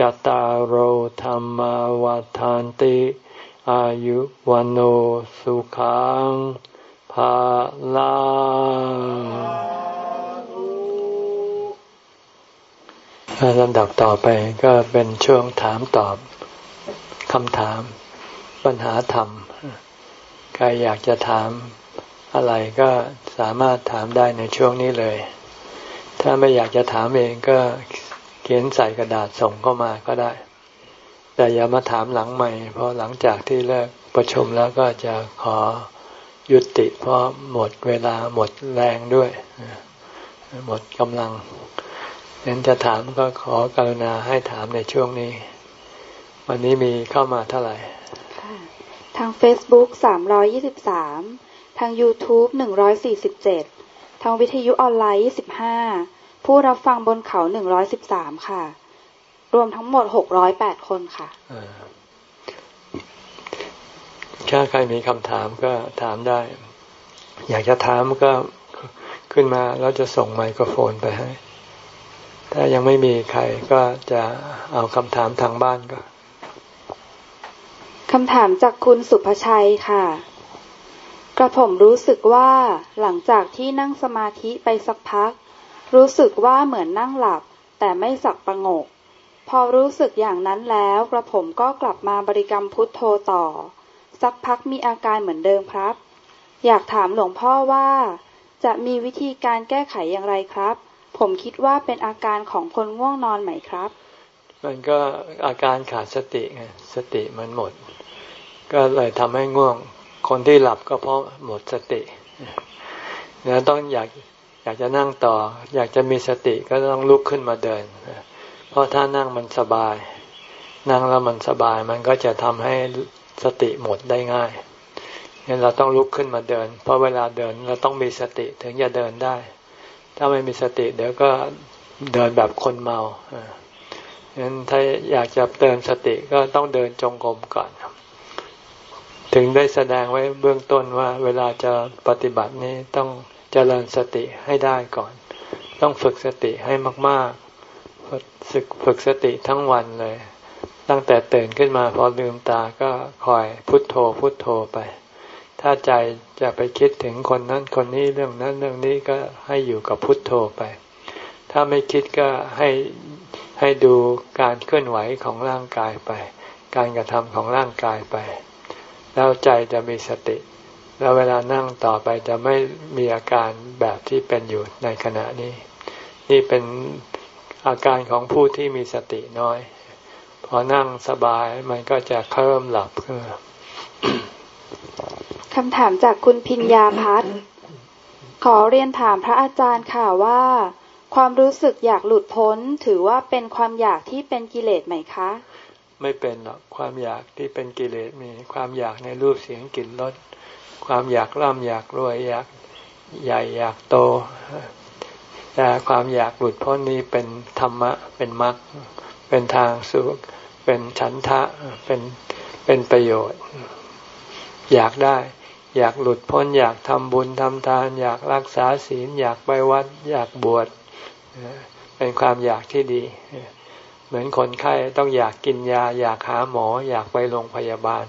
จตารโหธรรมวาทานติ อายุวันโอสุขังภาลังลำดับต่อไปก็เป็นช่วงถามตอบคำถาม ปัญหาธรรม ใครอยากจะถามอะไรก็สามารถถามได้ในช่วงนี้เลย ถ้าไม่อยากจะถามเองก็เขียนใส่กระดาษส่งเข้ามาก็ได้ แต่อย่ามาถามหลังใหม่ เพราะหลังจากที่เลิกประชุมแล้วก็จะขอยุติเพราะหมดเวลาหมดแรงด้วย หมดกำลังเน้นจะถามก็ขอกรุณาให้ถามในช่วงนี้ วันนี้มีเข้ามาเท่าไหร่ ทาง Facebook 323 ทาง YouTube 147 ทางวิทยุออนไลน์ 25 ผู้รับฟังบนเขา113ค่ะ รวมทั้งหมด608คนค่ะถ้าใครมีคำถามก็ถามได้ อยากจะถามก็ขึ้นมาแล้วจะส่งไมโครโฟนไปให้ ถ้ายังไม่มีใครก็จะเอาคำถามทางบ้านก็คำถามจากคุณสุภชัยค่ะ กระผมรู้สึกว่าหลังจากที่นั่งสมาธิไปสักพัก รู้สึกว่าเหมือนนั่งหลับ แต่ไม่สักประงก พอรู้สึกอย่างนั้นแล้วกระผมก็กลับมาบริกรรมพุทโธต่อ สักพักมีอาการเหมือนเดิมครับ อยากถามหลวงพ่อว่า จะมีวิธีการแก้ไขอย่างไรครับ ผมคิดว่าเป็นอาการของคนง่วงนอนไหมครับ มันก็อาการขาดสติไงสติมันหมด ก็เลยทำให้ง่วง คนที่หลับก็เพราะหมดสติเนี่ยต้องอยาก อยากจะนั่งต่อ อยากจะมีสติก็ต้องลุกขึ้นมาเดิน เพราะถ้านั่งมันสบาย นั่งแล้วมันสบายมันก็จะทำให้สติหมดได้ง่ายงั้นเราต้องลุกขึ้นมาเดิน เพราะเวลาเดินเราต้องมีสติถึงจะเดินได้ ถ้าไม่มีสติเดี๋ยวก็เดินแบบคนเมางั้นถ้าอยากจะเติมสติก็ต้องเดินจงกรมก่อน ถึงได้แสดงไว้เบื้องต้นว่า เวลาจะปฏิบัตินี้ต้อง เจริญสติให้ได้ก่อน ต้องฝึกสติให้มากๆ ฝึกฝึกสติทั้งวันเลย ตั้งแต่ตื่นขึ้นมาพอลืมตาก็คอยพุทโธพุทโธไป ถ้าใจจะไปคิดถึงคนนั้นคนนี้เรื่องนั้นเรื่องนี้ก็ให้อยู่กับพุทโธไป ถ้าไม่คิดก็ให้ให้ดูการเคลื่อนไหวของร่างกายไป การกระทำของร่างกายไป แล้วใจจะมีสติ แล้วเวลานั่งต่อไปจะไม่มีอาการแบบที่เป็นอยู่ในขณะนี้ นี่เป็นอาการของผู้ที่มีสติน้อย พอนั่งสบายมันก็จะเคลิ่มหลับขึ้นมาคำถามจากคุณพิญญาพัฒน์ขอเรียนถามพระอาจารย์ค่ะว่า ความรู้สึกอยากหลุดพ้น ถือว่าเป็นความอยากที่เป็นกิเลสไหมคะ ไม่เป็นหรอกความอยากที่เป็นกิเลสมีความอยากในรูปเสียงกลิ่นรส ความอยากร่ำอยากรวยอยากใหญ่อยากโต แต่ความอยากหลุดพ้นนี้เป็นธรรมะ เป็นมรรคเป็นทางสู่เป็นฉันทะเป็นเป็นประโยชน์ อยากได้ อยากหลุดพ้น อยากทำบุญทำทาน อยากรักษาศีล อยากไปวัด อยากบวชเป็นความอยากที่ดี เหมือนคนไข้ต้องอยากกินยา อยากหาหมอ อยากไปโรงพยาบาล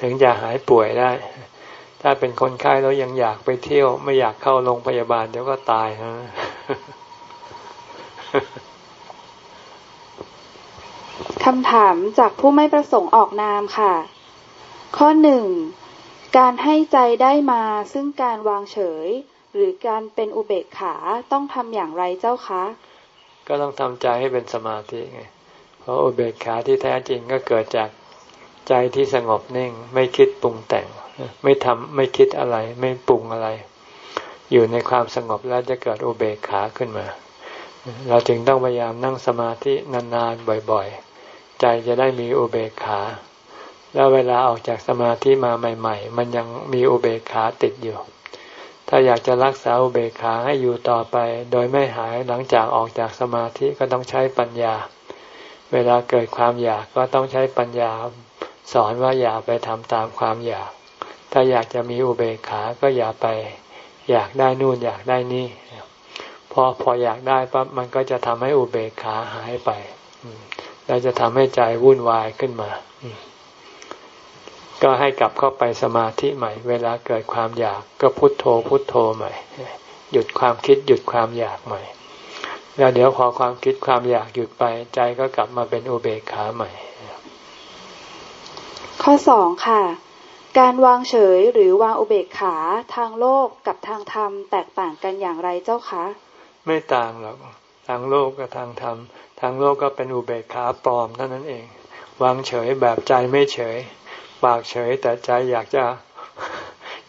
ถึงจะหายป่วยได้ ถ้าเป็นคนไข้แล้วยังอยากไปเที่ยว ไม่อยากเข้าโรงพยาบาลเดี๋ยวก็ตายฮะคำถามจากผู้ไม่ประสงค์ออกนามค่ะ ข้อหนึ่งการให้ใจได้มาซึ่งการวางเฉย หรือการเป็นอุเบกขาต้องทำอย่างไรเจ้าคะ ก็ต้องทำใจให้เป็นสมาธิไงเพราะอุเบกขาที่แท้จริงก็เกิดจากใจที่สงบนิ่งไม่คิดปรุงแต่ง ไม่ทำไม่คิดอะไร ไม่ปรุงอะไร อยู่ในความสงบแล้วจะเกิดอุเบกขาขึ้นมา เราจึงต้องพยายามนั่งสมาธินานๆบ่อยๆ ใจจะได้มีอุเบกขา แล้วเวลาออกจากสมาธิมาใหม่ ๆ มันยังมีอุเบกขาติดอยู่ ถ้าอยากจะรักษาอุเบกขาให้อยู่ต่อไป โดยไม่หายหลังจากออกจากสมาธิก็ต้องใช้ปัญญา เวลาเกิดความอยากก็ต้องใช้ปัญญาสอนว่าอย่าไปทำตามความอยาก ถ้าอยากจะมีอุเบกขาก็อย่าไป อยากได้นู่นอยากได้นี่พอพออยากได้ปั๊บมันก็จะทำให้อุเบกขาหายไปแล้วจะทำให้ใจวุ่นวายขึ้นมาก็ให้กลับเข้าไปสมาธิใหม่ เวลาเกิดความอยากก็พุโทโธพุโทโธใหม่ หยุดความคิดหยุดความอยากใหม่ แล้วเดี๋ยวพอความคิดความอยากหยุดไป ใจก็กลับมาเป็นอุเบกขาใหม่ ข้อสองค่ะ การวางเฉยหรือวางอุเบกขาทางโลกกับทางธรรมแตกต่างกันอย่างไรเจ้าคะ ไม่ต่างหรอกทางโลกกับทางธรรม ทางโลกก็เป็นอุเบกขาปลอมเท่านั้นเอง วางเฉยแบบใจไม่เฉย ปากเฉยแต่ใจอยากจะ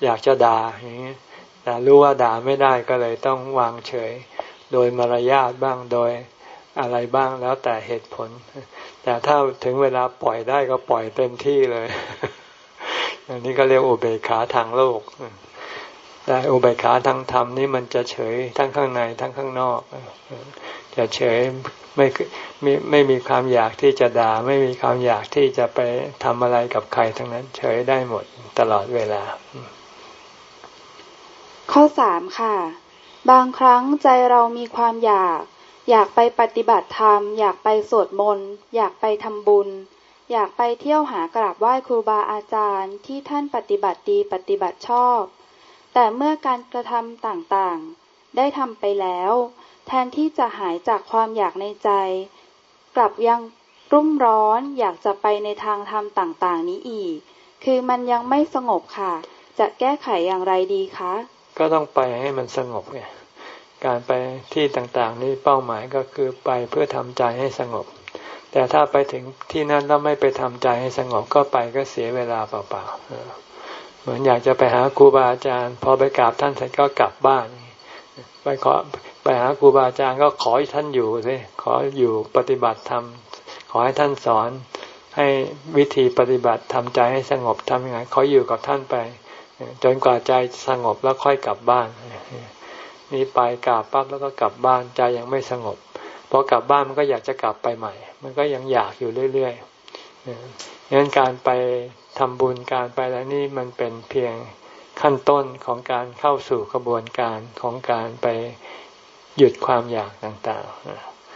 อยากจะด่าอย่างนี้แต่รู้ว่าด่าไม่ได้ก็เลยต้องวางเฉย โดยมารยาทบ้างโดยอะไรบ้างแล้วแต่เหตุผล แต่ถ้าถึงเวลาปล่อยได้ก็ปล่อยเต็มที่เลย อันนี้ก็เรียกอุเบกขาทางโลกแต่อุเบกขาทางธรรมนี่มันจะเฉยทั้งข้างในทั้งข้างนอก จะเฉยไม่ไม่ไม่มีความอยากที่จะด่า ไม่มีความอยากที่จะไปทำอะไรกับใครทั้งนั้น เฉยได้หมดตลอดเวลา ข้อสามค่ะ บางครั้งใจเรามีความอยาก อยากไปปฏิบัติธรรม อยากไปสวดมนต์ อยากไปทำบุญ อยากไปเที่ยวหากราบไหว้ครูบาอาจารย์ที่ท่านปฏิบัติดีปฏิบัติชอบ แต่เมื่อการกระทำต่างๆ ได้ทำไปแล้ว แทนที่จะหายจากความอยากในใจ กลับยังรุ่มร้อนอยากจะไปในทางธรรมต่างๆ นี้อีก คือมันยังไม่สงบค่ะ จะแก้ไขอย่างไรดีคะ ก็ต้องไปให้มันสงบไงการไปที่ต่างๆ นี่เป้าหมายก็คือไปเพื่อทำใจให้สงบ แต่ถ้าไปถึงที่นั่นแล้วไม่ไปทำใจให้สงบก็ไปก็เสียเวลาเปล่าๆเหมือนอยากจะไปหาครูบาอาจารย์ พอไปกราบท่านเสร็จก็กลับบ้าน ไปขอไปหาครูบาอาจารย์ก็ขอให้ท่านอยู่สิขออยู่ปฏิบัติธรรมขอให้ท่านสอนให้วิธีปฏิบัติทำใจให้สงบทำยังไงขออยู่กับท่านไป จนกว่าใจสงบแล้วค่อยกลับบ้าน นี่ไปกราบปั๊บแล้วก็กลับบ้านใจยังไม่สงบพอกลับบ้านมันก็อยากจะกลับไปใหม่ มันก็ยังอยากอยู่เรื่อยๆงั้นการไปทำบุญการไปแล้วนี่มันเป็นเพียงขั้นต้นของการเข้าสู่กระบวนการของการไปหยุดความอยากต่าง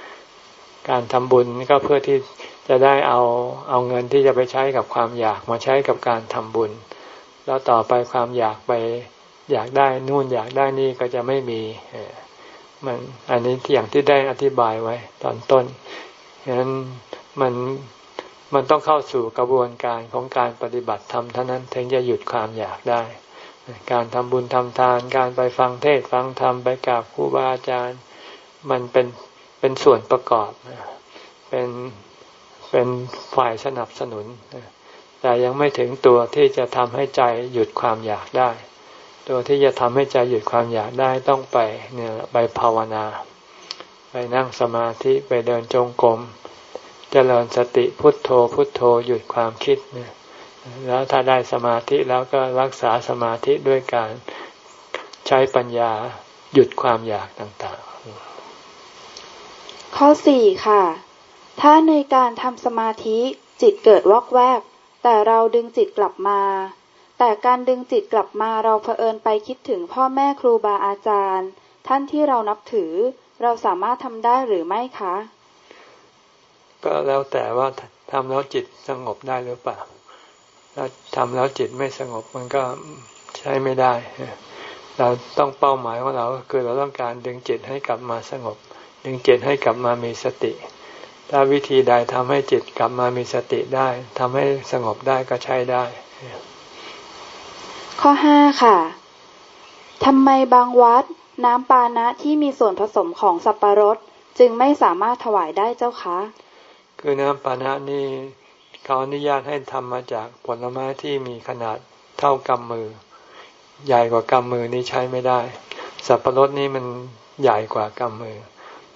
ๆ การทำบุญก็เพื่อที่จะได้เอาเอาเงินที่จะไปใช้กับความอยากมาใช้กับการทำบุญ แล้วต่อไปความอยากไปอยากได้นู่นอยากได้นี่ก็จะไม่มีมันอันนี้อย่างที่ได้อธิบายไว้ตอนต้น ฉะนั้นมันมันต้องเข้าสู่กระบวนการของการปฏิบัติธรรมเท่านั้นถึงจะหยุดความอยากได้ การทำบุญทำทาน การไปฟังเทศฟังธรรมไปกราบครูบาอาจารย์ มันเป็นเป็นส่วนประกอบเป็นเป็นฝ่ายสนับสนุน แต่ยังไม่ถึงตัวที่จะทำให้ใจหยุดความอยากได้ ตัวที่จะทำให้ใจหยุดความอยากได้ต้องไปเนี่ยไปภาวนา ไปนั่งสมาธิไปเดินจงกรมเจริญสติพุทโธพุทโธหยุดความคิดเนี่ยแล้วถ้าได้สมาธิแล้วก็รักษาสมาธิด้วยการใช้ปัญญาหยุดความอยากต่างๆ ข้อสี่ค่ะ ถ้าในการทำสมาธิจิตเกิดวอกแวก แต่เราดึงจิตกลับมา แต่การดึงจิตกลับมาเราเผอิญไปคิดถึงพ่อแม่ครูบาอาจารย์ ท่านที่เรานับถือ เราสามารถทำได้หรือไม่คะ ก็แล้วแต่ว่าทำแล้วจิตสงบได้หรือเปล่าถ้าทำแล้วจิตไม่สงบมันก็ใช้ไม่ได้ เราต้องเป้าหมายของเราคือเราต้องการดึงจิตให้กลับมาสงบ ดึงจิตให้กลับมามีสติ ถ้าวิธีใดทำให้จิตกลับมามีสติได้ทำให้สงบได้ก็ใช้ได้ ข้อห้าค่ะทำไมบางวัด น้ำปานะที่มีส่วนผสมของสับปะรดจึงไม่สามารถถวายได้เจ้าคะ คือน้ำปานะนี่เขาอนุญาตให้ทำมาจากผลไม้ที่มีขนาดเท่ากำมือ ใหญ่กว่ากำมือนี่ใช้ไม่ได้ สับปะรดนี่มันใหญ่กว่ากำมือ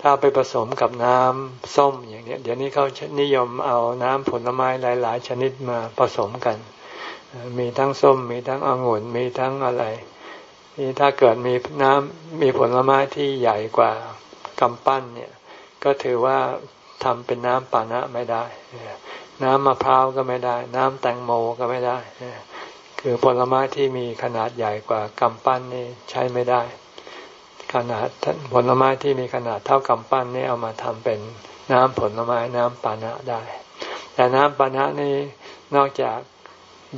ถ้าไปผสมกับน้ำส้มอย่างนี้เดี๋ยวนี้เขานิยมเอาน้ำผลไม้หลาย ๆ ชนิดมาผสมกัน มีทั้งส้ม มีทั้งองุ่นมีทั้งอะไร ถ้าเกิดมีน้ำมีผลไม้ที่ใหญ่กว่ากำปั้นเนี่ย ก็ถือว่าทำเป็นน้ำปานะไม่ได้ น้ำมะพร้าวก็ไม่ได้ น้ำแตงโมก็ไม่ได้ คือผลไม้ที่มีขนาดใหญ่กว่ากำปั้นนี่ใช้ไม่ได้ ขนาดผลไม้ที่มีขนาดเท่ากำปั้นนี่เอามาทำเป็นน้ำผลไม้น้ำปานะได้ แต่น้ำปานะนี่นอกจาก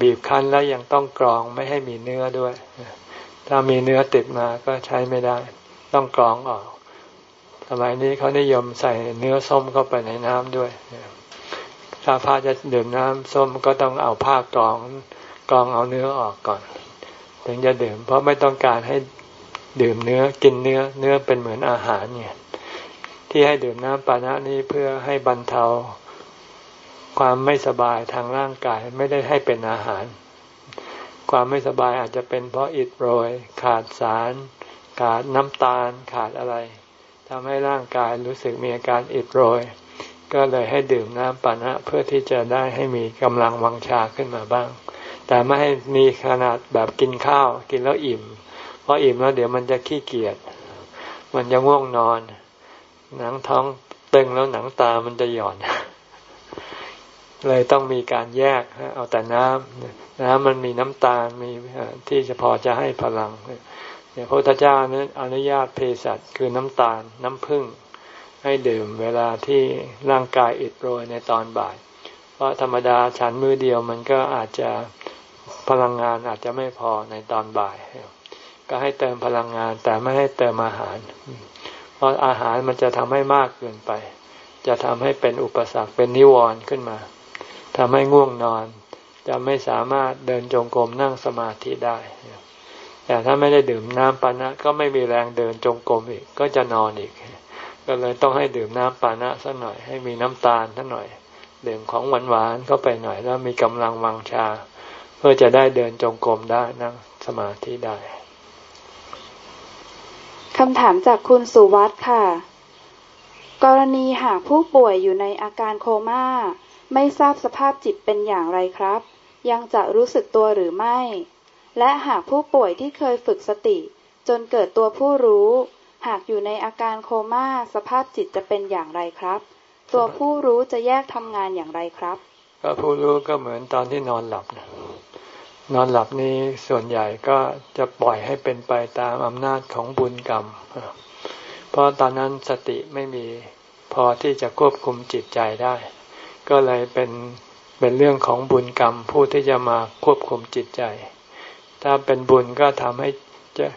บีบคั้นแล้วยังต้องกรองไม่ให้มีเนื้อด้วย ถ้ามีเนื้อติดมาก็ใช้ไม่ได้ ต้องกรองออก สมัยนี้เขานิยมใส่เนื้อส้มเข้าไปในน้ำด้วยถ้าพระจะดื่มน้ำส้มก็ต้องเอาผ้ากรองกรองเอาเนื้อออกก่อน ถึงจะดื่ม เพราะไม่ต้องการให้ดื่มเนื้อกินเนื้อเนื้อเป็นเหมือนอาหารเนี่ย ที่ให้ดื่มน้ำปานะนี้เพื่อให้บรรเทาความไม่สบายทางร่างกายไม่ได้ให้เป็นอาหาร ความไม่สบายอาจจะเป็นเพราะอิดโรย ขาดสาร ขาดน้ำตาล ขาดอะไรทำให้ร่างกายรู้สึกมีอาการอิดโรย ก็เลยให้ดื่มน้ำปานะเพื่อที่จะได้ให้มีกำลังวังชาขึ้นมาบ้าง แต่ไม่ให้มีขนาดแบบกินข้าว กินแล้วอิ่ม เพราะอิ่มแล้วเดี๋ยวมันจะขี้เกียจ มันจะง่วงนอน หนังท้องตึงแล้วหนังตามันจะหย่อน เลยต้องมีการแยกเอาแต่น้ำ น้ำมันมีน้ำตาลมีที่จะพอจะให้พลังเนี่ยพระพุทธเจ้านั้นอนุญาตเภสัชคือน้ำตาลน้ำผึ้งให้ดื่มเวลาที่ร่างกายอิดโรยในตอนบ่าย เพราะธรรมดาฉันมือเดียวมันก็อาจจะพลังงานอาจจะไม่พอในตอนบ่าย ก็ให้เติมพลังงานแต่ไม่ให้เติมอาหาร เพราะอาหารมันจะทำให้มากเกินไป จะทำให้เป็นอุปสรรคเป็นนิวรณ์ขึ้นมาทำให้ง่วงนอน จะไม่สามารถเดินจงกรมนั่งสมาธิได้ แต่ถ้าไม่ได้ดื่มน้ำปานะ ก็ไม่มีแรงเดินจงกรมอีก ก็จะนอนอีก ก็เลยต้องให้ดื่มน้ำปานะสักหน่อย ให้มีน้ำตาลสักหน่อย ดื่มของหวานหวานเข้าไปหน่อย แล้วมีกำลังวังชา เพื่อจะได้เดินจงกรมได้นั่งสมาธิได้คำถามจากคุณสุวัตค่ะ กรณีหากผู้ป่วยอยู่ในอาการโคมา่าไม่ทราบสภาพจิตเป็นอย่างไรครับ ยังจะรู้สึกตัวหรือไม่ และหากผู้ป่วยที่เคยฝึกสติ จนเกิดตัวผู้รู้ หากอยู่ในอาการโคม่าสภาพจิตจะเป็นอย่างไรครับ ตัวผู้รู้จะแยกทำงานอย่างไรครับ ก็ผู้รู้ก็เหมือนตอนที่นอนหลับนะนอนหลับนี้ส่วนใหญ่ก็จะปล่อยให้เป็นไปตามอำนาจของบุญกรรม เพราะตอนนั้นสติไม่มีพอที่จะควบคุมจิตใจได้ ก็เลยเป็น เป็นเรื่องของบุญกรรมผู้ที่จะมาควบคุมจิตใจ ถ้าเป็นบุญก็ทำให้จะ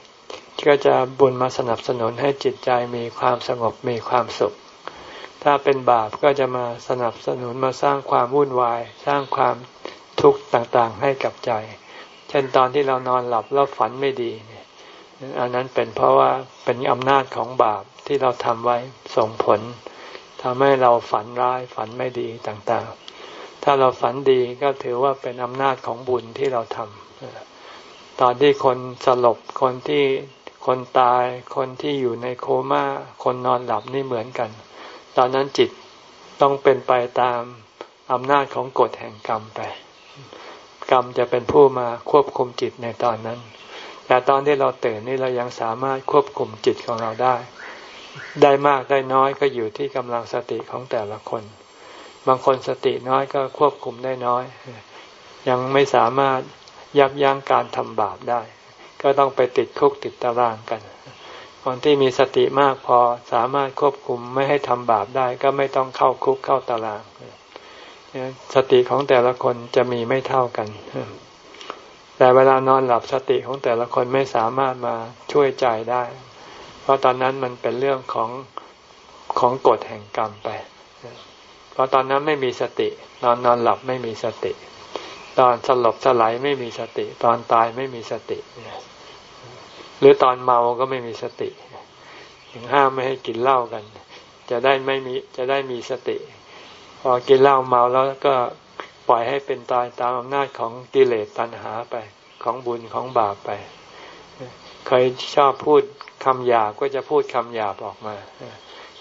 ก็จะบุญมาสนับสนุนให้จิตใจมีความสงบมีความสุข ถ้าเป็นบาปก็จะมาสนับสนุนมาสร้างความวุ่นวาย สร้างความทุกข์ต่างๆให้กับใจ เช่นตอนที่เรานอนหลับแล้วฝันไม่ดีอันนั้นเป็นเพราะว่าเป็นอำนาจของบาปที่เราทำไว้ส่งผลทำให้เราฝันร้ายฝันไม่ดีต่างๆ ถ้าเราฝันดีก็ถือว่าเป็นอำนาจของบุญที่เราทำตอนที่คนสลบคนที่คนตายคนที่อยู่ในโคม่าคนนอนหลับนี่เหมือนกัน ตอนนั้นจิตต้องเป็นไปตามอำนาจของกฎแห่งกรรมไป กรรมจะเป็นผู้มาควบคุมจิตในตอนนั้น แต่ตอนที่เราตื่นนี่เรายังสามารถควบคุมจิตของเราได้ ได้มากได้น้อยก็อยู่ที่กำลังสติของแต่ละคน บางคนสติน้อยก็ควบคุมได้น้อย ยังไม่สามารถยับยั้งการทำบาปได้ ก็ต้องไปติดคุกติดตารางกัน คนที่มีสติมากพอสามารถควบคุมไม่ให้ทำบาปได้ ก็ไม่ต้องเข้าคุกเข้าตารางสติของแต่ละคนจะมีไม่เท่ากัน แต่เวลานอนหลับสติของแต่ละคนไม่สามารถมาช่วยใจได้ เพราะตอนนั้นมันเป็นเรื่องของของกฎแห่งกรรมไป เพราะตอนนั้นไม่มีสตินอนนอนหลับไม่มีสติ ตอนสลบสลายไม่มีสติ ตอนตายไม่มีสติ หรือตอนเมาก็ไม่มีสติถึงห้ามไม่ให้กินเหล้ากัน จะได้ไม่มีจะได้มีสติ พอกินเหล้าเมาแล้วก็ปล่อยให้เป็นตายตามอำนาจของกิเลสตัณหาไปของบุญของบาปไป เคยชอบพูดคำหยาบก็จะพูดคำหยาบออกมา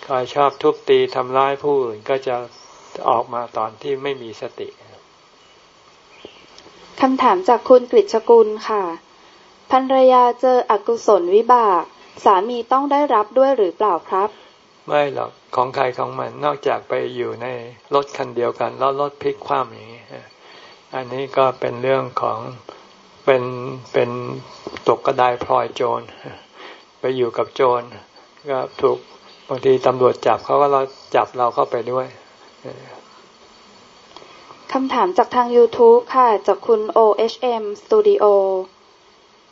เคยชอบทุบตีทำร้ายผู้อื่นก็จะ ออกมาตอนที่ไม่มีสติคำถามจากคุณกฤษกุลค่ะภรรยาเจออกุศลวิบาก สามีต้องได้รับด้วยหรือเปล่าครับ ไม่หรอกของใครของมันนอกจากไปอยู่ในรถคันเดียวกัน แล้วรถพลิกคว่ำอย่างนี้อันนี้ก็เป็นเรื่องของเป็นเป็นตกกระไดพลอยโจร ไปอยู่กับโจร ก็ถูกบางทีตำรวจจับเขาก็เราจับเราเข้าไปด้วย คำถามจากทาง YouTube ค่ะ จากคุณ OHM Studio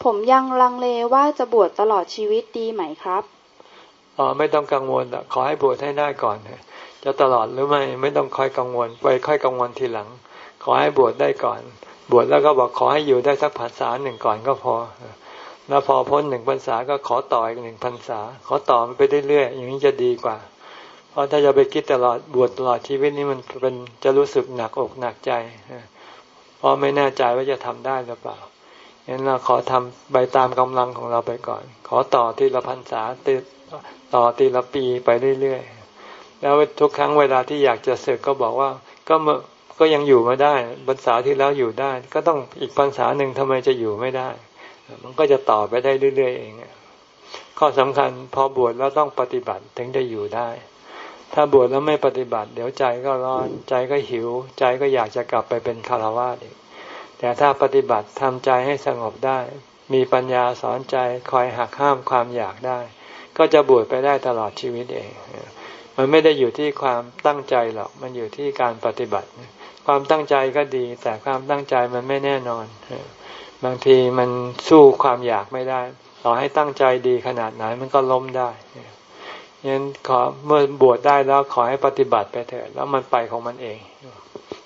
ผมยังลังเลว่าจะบวชตลอดชีวิตดีไหมครับอ๋อไม่ต้องกังวลขอให้บวชให้ได้ก่อนจะตลอดหรือไม่ไม่ต้องคอยกังวลไปค่อยกังวลทีหลัง ขอให้บวชได้ก่อน บวชแล้วก็บอกขอให้อยู่ได้สักพรรษาหนึ่งก่อนก็พอ แล้วพอพ้นหนึ่งพรรษาก็ขอต่ออีกหนึ่งพรรษา ขอต่อไปเรื่อยๆอย่างนี้จะดีกว่า เพราะถ้าจะไปคิดตลอดบวชตลอดชีวิตนี้มันเป็นจะรู้สึกหนักอกหนักใจเพราะไม่แน่ใจว่าจะทำได้หรือเปล่างั้นเราขอทำไปตามกำลังของเราไปก่อน ขอต่อทีละพรรษาติต่อทีละปีไปเรื่อยๆแล้วทุกครั้งเวลาที่อยากจะศึกก็บอกว่าก็เมื่อก็ยังอยู่มาได้พรรษาที่แล้วอยู่ได้ ก็ต้องอีกพรรษาหนึ่งทำไมจะอยู่ไม่ได้ มันก็จะต่อไปได้เรื่อยๆเองข้อสำคัญพอบวชแล้วต้องปฏิบัติถึงจะอยู่ได้ ถ้าบวชแล้วไม่ปฏิบัติ เดี๋ยวใจก็ร้อนใจก็หิว ใจก็อยากจะกลับไปเป็นคารวะอีกแต่ถ้าปฏิบัติทำใจให้สงบได้ มีปัญญาสอนใจคอยหักห้ามความอยากได้ ก็จะบวชไปได้ตลอดชีวิตเอง มันไม่ได้อยู่ที่ความตั้งใจหรอก มันอยู่ที่การปฏิบัติ ความตั้งใจก็ดี แต่ความตั้งใจมันไม่แน่นอน บางทีมันสู้ความอยากไม่ได้ ต่อให้ตั้งใจดีขนาดไหนมันก็ล้มได้ ยันขอเมื่อบวชได้แล้วขอให้ปฏิบัติไปเถิดแล้วมันไปของมันเอง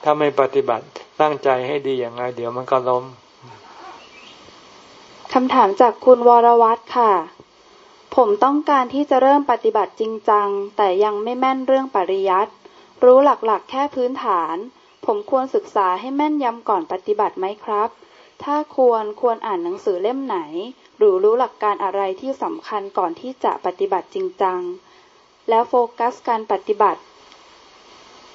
ถ้าไม่ปฏิบัติตั้งใจให้ดีอย่างไรเดี๋ยวมันก็ล้มคำถามจากคุณวรวัตรค่ะ ผมต้องการที่จะเริ่มปฏิบัติจริงจัง แต่ยังไม่แม่นเรื่องปริยัติรู้หลักๆ แค่พื้นฐาน ผมควรศึกษาให้แม่นยำก่อนปฏิบัติไหมครับ ถ้าควรควรอ่านหนังสือเล่มไหน หรือรู้หลักการอะไรที่สำคัญก่อนที่จะปฏิบัติจริงจัง แล้วโฟกัสการปฏิบัติ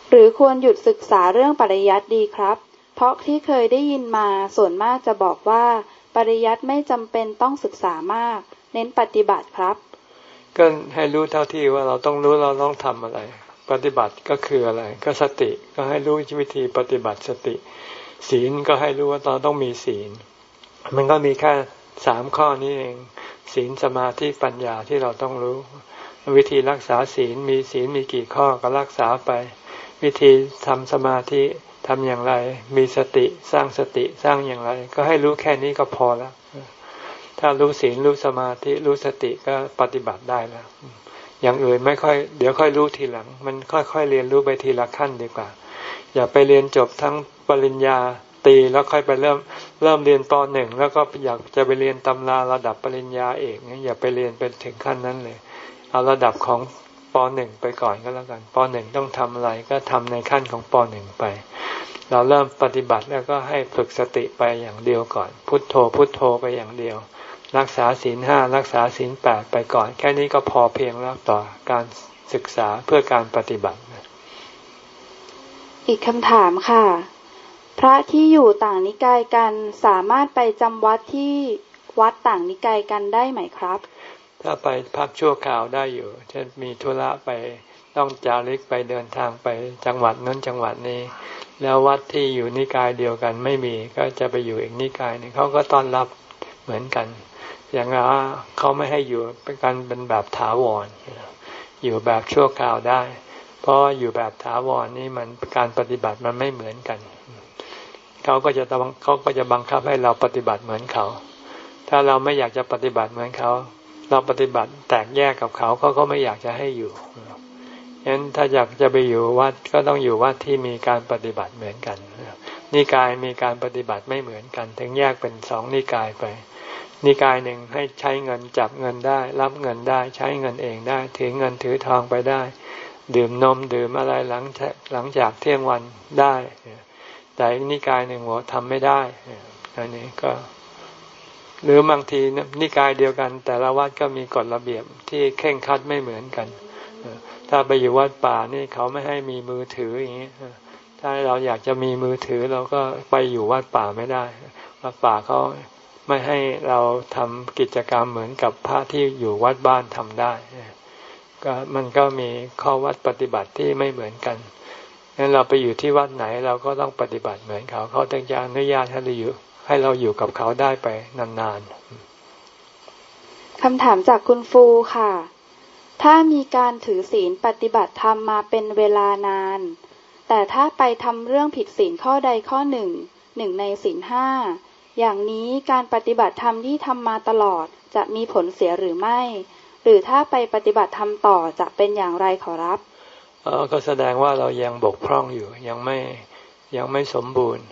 หรือควรหยุดศึกษาเรื่องปริยัติดีครับ เพราะที่เคยได้ยินมาส่วนมากจะบอกว่า ปริยัติไม่จำเป็นต้องศึกษามาก เน้นปฏิบัติครับ ก็ให้รู้เท่าที่ว่าเราต้องรู้เราต้องทำอะไร ปฏิบัติก็คืออะไร ก็สติก็ให้รู้วิธีปฏิบัติสติ ศีลก็ให้รู้ว่าเราต้องมีศีล มันก็มีแค่สามข้อนี้เองศีลสมาธิปัญญาที่เราต้องรู้ วิธีรักษาศีลมีศีลมีกี่ข้อก็รักษาไป วิธีทำสมาธิทำอย่างไร มีสติสร้างสติสร้างอย่างไร ก็ให้รู้แค่นี้ก็พอแล้วถ้ารู้ศีลรู้สมาธิรู้สติก็ปฏิบัติได้แล้ว อย่างอื่นไม่ค่อย เดี๋ยวค่อยรู้ทีหลัง มันค่อยๆเรียนรู้ไปทีละขั้นดีกว่า อย่าไปเรียนจบทั้งปริญญาตีแล้วค่อยไปเริ่มเริ่มเรียนตอนหนึ่งแล้วก็อยากจะไปเรียนตำราระดับปริญญาเอกเนี่ยอย่าไปเรียนเป็นถึงขั้นนั้นเลย เอาระดับของปหนึ่งไปก่อนก็แล้วกันปหนึ่งต้องทำอะไรก็ทำในขั้นของปหนึ่งไป เราเริ่มปฏิบัติแล้วก็ให้ฝึกสติไปอย่างเดียวก่อน พุทโธ พุทโธไปอย่างเดียว รักษาศีลห้ารักษาศีลแปดไปก่อน แค่นี้ก็พอเพียงแล้วต่อการศึกษาเพื่อการปฏิบัติ อีกคำถามค่ะ พระที่อยู่ต่างนิกายกันสามารถไปจำวัดที่วัดต่างนิกายกันได้ไหมครับ ถ้าไปพักชั่วคราวได้อยู่ เช่นมีธุระไปต้องจาริกไปเดินทางไปจังหวัดนั้นจังหวัดนี้ แล้ววัดที่อยู่นิกายเดียวกันไม่มีก็จะไปอยู่อีกนิกายนึ่งเขาก็ต้อนรับเหมือนกัน อย่างว่าเขาไม่ให้อยู่เป็นการเป็นแบบถาวรอยู่แบบชั่วคราวได้ เพราะอยู่แบบถาวรนี่มันการปฏิบัติมันไม่เหมือนกันเขาก็จะต้องเขาก็จะบังคับให้เราปฏิบัติเหมือนเขา ถ้าเราไม่อยากจะปฏิบัติเหมือนเขา เราปฏิบัติแตกแยกกับเขาเขาก็ไม่อยากจะให้อยู่ฉะนั้นถ้าอยากจะไปอยู่วัดก็ต้องอยู่วัดที่มีการปฏิบัติเหมือนกันนิกายมีการปฏิบัติไม่เหมือนกัน ถึงแยกเป็นสองนิกายไป นิกายหนึ่งให้ใช้เงินจับเงินได้ รับเงินได้ใช้เงินเองได้ ถือเงินถือทองไปได้ ดื่มนมดื่มอะไรหลังหลังจากเที่ยงวันได้ แต่นิกายหนึ่งหัวทำไม่ได้อันนี้ก็ หรือบางทีนิกายเดียวกัน แต่ละวัดก็มีกฎระเบียบที่เข่งคัดไม่เหมือนกัน ถ้าไปอยู่วัดป่านี่เขาไม่ให้มีมือถืออย่างนี้ถ้าเราอยากจะมีมือถือเราก็ไปอยู่วัดป่าไม่ได้ วัดป่าเขาไม่ให้เราทำกิจกรรมเหมือนกับพระที่อยู่วัดบ้านทำได้ก็มันก็มีข้อวัดปฏิบัติที่ไม่เหมือนกันงั้นเราไปอยู่ที่วัดไหนเราก็ต้องปฏิบัติเหมือนเขา เขาต้องจะอนุญาตให้เราอยู่ ให้เราอยู่กับเขาได้ไปนานๆคำถามจากคุณฟูค่ะ ถ้ามีการถือศีลปฏิบัติธรรมมาเป็นเวลานาน แต่ถ้าไปทำเรื่องผิดศีลข้อใดข้อหนึ่งหนึ่งในศีลห้าอย่างนี้การปฏิบัติธรรมที่ทำมาตลอดจะมีผลเสียหรือไม่ หรือถ้าไปปฏิบัติธรรมต่อจะเป็นอย่างไรขอรับเออก็แสดงว่าเรายังบกพร่องอยู่ยังไม่ยังไม่สมบูรณ์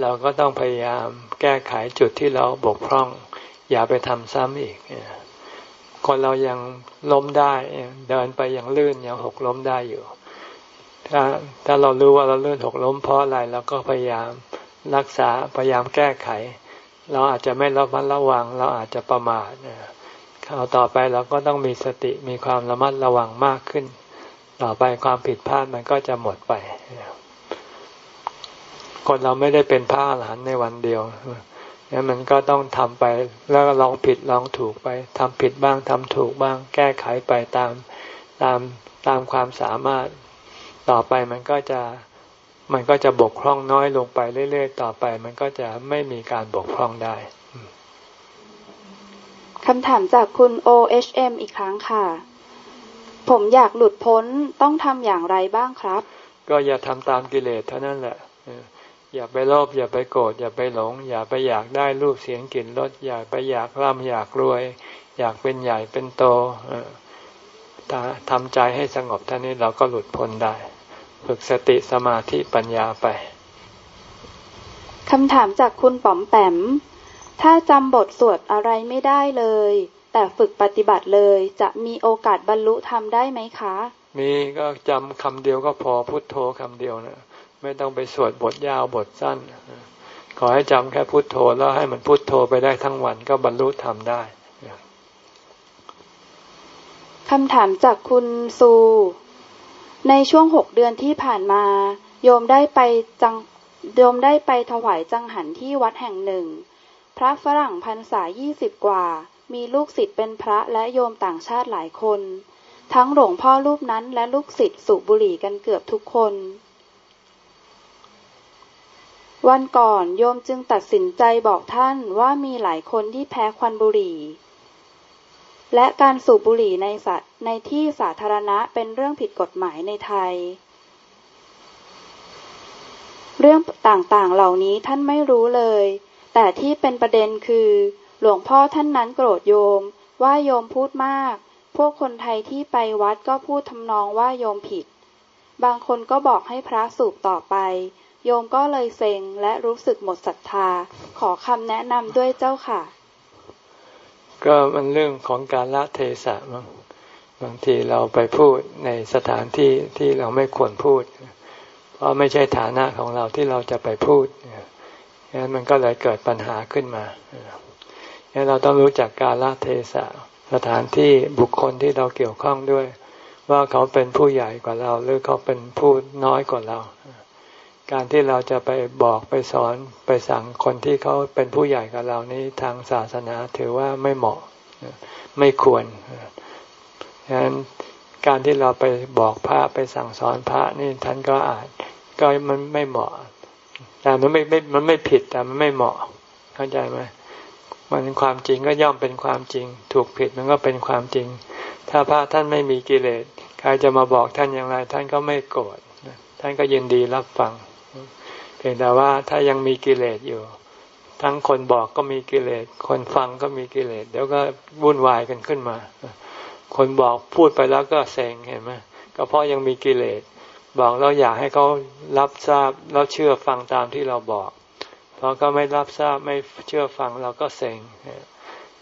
เราก็ต้องพยายามแก้ไขจุดที่เราบกพร่อง อย่าไปทำซ้ำอีก คนเรายังล้มได้เดินไปยังลื่นยังหกล้มได้อยู่ ถ้าถ้าเรารู้ว่าเราลื่นหกล้มเพราะอะไรเราก็พยายามรักษาพยายามแก้ไข เราอาจจะไม่ระมัดระวัง เราอาจจะประมาทคราวต่อไปเราก็ต้องมีสติมีความระมัดระวังมากขึ้น ต่อไปความผิดพลาดมันก็จะหมดไป คนเราไม่ได้เป็นพระอรหันต์ในวันเดียวนี่มันก็ต้องทำไปแล้วลองผิดลองถูกไปทำผิดบ้างทำถูกบ้าง แก้ไขไปตามตามตามความสามารถต่อไปมันก็จะมันก็จะบกพร่องน้อยลงไปเรื่อยๆ ต่อไป มันก็จะไม่มีการบกพร่องได้คำถามจากคุณ OHM อีกครั้งค่ะ ผมอยากหลุดพ้นต้องทำอย่างไรบ้างครับ ก็อย่าทำตามกิเลสเท่านั้นแหละ อย่าไปโลภอย่าไปโกรธอย่าไปหลง อย่าไปอยากได้รูปเสียงกลิ่นรสอย่าไปอยากร่ำอยากรวย อยากเป็นใหญ่เป็นโตถ้าทำใจให้สงบท่านี้เราก็หลุดพ้นได้ ฝึกสติสมาธิปัญญาไปคำถามจากคุณป๋อมแปม ถ้าจำบทสวดอะไรไม่ได้เลย แต่ฝึกปฏิบัติเลยจะมีโอกาสบรรลุทำได้ไหมคะ มีก็จำคำเดียวก็พอพุทโธคำเดียวนะ ไม่ต้องไปสวดบทยาวบทสั้น ขอให้จำแค่พุโทโธแล้วให้มันพุโทโธไปได้ทั้งวันก็บรรลุธรรมได้คำถามจากคุณซู ในช่วงหกเดือนที่ผ่านมา โยมได้ไปจังโยมได้ไปถวายจังหันที่วัดแห่งหนึ่ง พระฝรั่งพรรษายี่สิบกว่า มีลูกศิษย์เป็นพระและโยมต่างชาติหลายคน ทั้งหลวงพ่อรูปนั้นและลูกศิษย์สูบบุหรี่กันเกือบทุกคน วันก่อนโยมจึงตัดสินใจบอกท่านว่ามีหลายคนที่แพ้ควันบุหรี่ และการสูบบุหรี่ในสัตว์ในที่สาธารณะเป็นเรื่องผิดกฎหมายในไทย เรื่องต่างๆเหล่านี้ท่านไม่รู้เลย แต่ที่เป็นประเด็นคือ หลวงพ่อท่านนั้นโกรธโยมว่าโยมพูดมาก พวกคนไทยที่ไปวัดก็พูดทำนองว่าโยมผิด บางคนก็บอกให้พระสูบต่อไป โยมก็เลยเซ็งและรู้สึกหมดศรัทธา ขอคำแนะนำด้วยเจ้าค่ะ ก็มันเรื่องของการละเทศะมั้งบางทีเราไปพูดในสถานที่ที่เราไม่ควรพูด เพราะไม่ใช่ฐานะของเราที่เราจะไปพูดงั้นมันก็เลยเกิดปัญหาขึ้นมางั้นเราต้องรู้จักการละเทศะสถานที่บุคคลที่เราเกี่ยวข้องด้วย ว่าเขาเป็นผู้ใหญ่กว่าเรา หรือเขาเป็นผู้น้อยกว่าเรา การที่เราจะไปบอกไปสอนไปสั่งคนที่เขาเป็นผู้ใหญ่กว่าเรานี้ทางศาสนาถือว่าไม่เหมาะไม่ควรฉะนั้นการที่เราไปบอกพระไปสั่งสอนพระนี่ท่านก็อาจก็มันไม่เหมาะ แต่มันไม่ไม่มันไม่ผิดแต่มันไม่เหมาะ เข้าใจไหมมันความจริงก็ย่อมเป็นความจริง ถูกผิดมันก็เป็นความจริง ถ้าพระท่านไม่มีกิเลสใครจะมาบอกท่านอย่างไร ท่านก็ไม่โกรธท่านก็ยินดีรับฟัง พียงแต่ว่าถ้ายังมีกิเลสอยู่ ทั้งคนบอกก็มีกิเลส คนฟังก็มีกิเลส เดี๋ยวก็วุ่นวายกันขึ้นมา คนบอกพูดไปแล้วก็เซ็งเห็นไหมก็เพราะยังมีกิเลส บอกเราอยากให้เขารับทราบแล้วเชื่อฟังตามที่เราบอกพอก็ไม่รับทราบไม่เชื่อฟังเราก็เซ็ง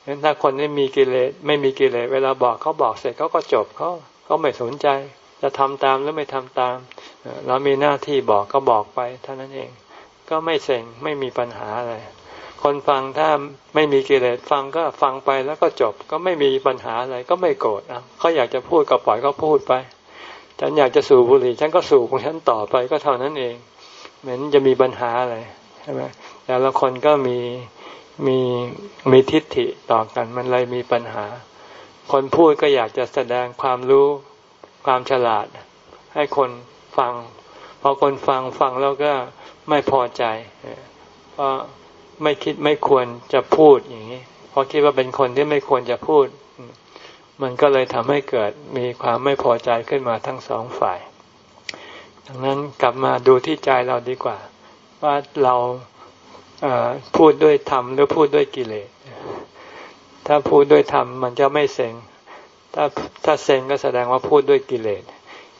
งั้นถ้าคนไม่มีกิเลสไม่มีกิเลสเวลาบอกเขาบอกเสร็จเขาก็จบเขาเขาไม่สนใจ จะทำตามหรือไม่ทำตาม เรามีหน้าที่บอกก็บอกไปเท่านั้นเอง ก็ไม่เซ็งไม่มีปัญหาอะไร คนฟังถ้าไม่มีกิเลสฟังก็ฟังไปแล้วก็จบก็ไม่มีปัญหาอะไรก็ไม่โกรธนะเขาอยากจะพูดก็ปล่อยก็พูดไป ฉันอยากจะสูบบุหรี่ฉันก็สูบของฉันต่อไปก็เท่านั้นเอง เหมือนจะมีปัญหาอะไรใช่ไหมแต่ละคนก็มีมีมีทิฏฐิต่อกันมันเลยมีปัญหา คนพูดก็อยากจะแสดงความรู้ ความฉลาดให้คนฟัง พอคนฟังฟังแล้วก็ไม่พอใจเพราะไม่คิดไม่ควรจะพูดอย่างนี้เพราะคิดว่าเป็นคนที่ไม่ควรจะพูด มันก็เลยทำให้เกิดมีความไม่พอใจขึ้นมาทั้งสองฝ่าย ดังนั้นกลับมาดูที่ใจเราดีกว่า ว่าเราพูดด้วยธรรมหรือพูดด้วยกิเลส ถ้าพูดด้วยธรรมมันจะไม่เซ็ง ถ้าถ้าเซ็งก็แสดงว่าพูดด้วยกิเลส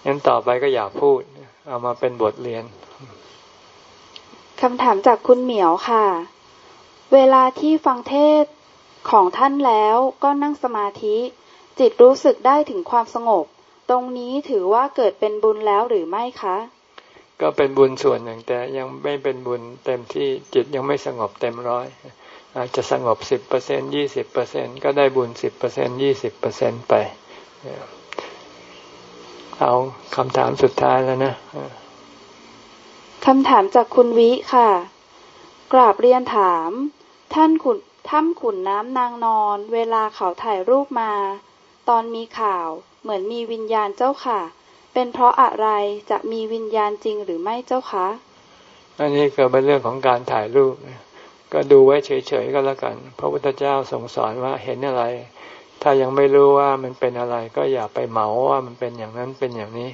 งั้นต่อไปก็อย่าพูด เอามาเป็นบทเรียนคำถามจากคุณเหมียวค่ะ เวลาที่ฟังเทศของท่านแล้วก็นั่งสมาธิ จิตรู้สึกได้ถึงความสงบ ตรงนี้ถือว่าเกิดเป็นบุญแล้วหรือไม่คะ ก็เป็นบุญส่วนหนึ่งแต่ยังไม่เป็นบุญเต็มที่จิตยังไม่สงบเต็มร้อย อาจจะสงบสิบเปอร์เซ็นยี่สิบเปอร์เซ็นก็ได้บุญสิบเปอร์เซ็นยี่สิบเปอร์เซ็นไปเอาคำถามสุดท้ายแล้วนะคำถามจากคุณวิค่ะ กราบเรียนถาม ท่านขุนถ้ำขุนน้ำนางนอน เวลาเขาถ่ายรูปมา ตอนมีข่าว เหมือนมีวิญญาณเจ้าค่ะ เป็นเพราะอะไรจะมีวิญญาณจริงหรือไม่เจ้าคะ อันนี้ก็เป็นเรื่องของการถ่ายรูป ก็ดูไว้เฉยๆก็แล้วกัน พระพุทธเจ้าทรงสอนว่าเห็นอะไร ถ้ายังไม่รู้ว่ามันเป็นอะไรก็อย่าไปเหมาว่ามันเป็นอย่างนั้นเป็นอย่างนี้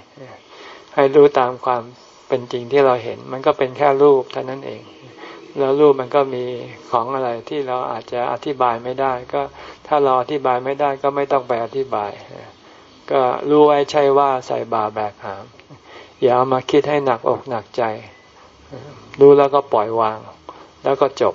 ให้รู้ตามความเป็นจริงที่เราเห็น มันก็เป็นแค่รูปเท่านั้นเอง แล้วรูปมันก็มีของอะไรที่เราอาจจะอธิบายไม่ได้ ก็ถ้าเราอธิบายไม่ได้ก็ไม่ต้องไปอธิบาย ก็รู้ไว้ใช่ว่าใส่บาแบกหาม อย่าเอามาคิดให้หนักอกหนักใจ รู้แล้วก็ปล่อยวางแล้วก็จบ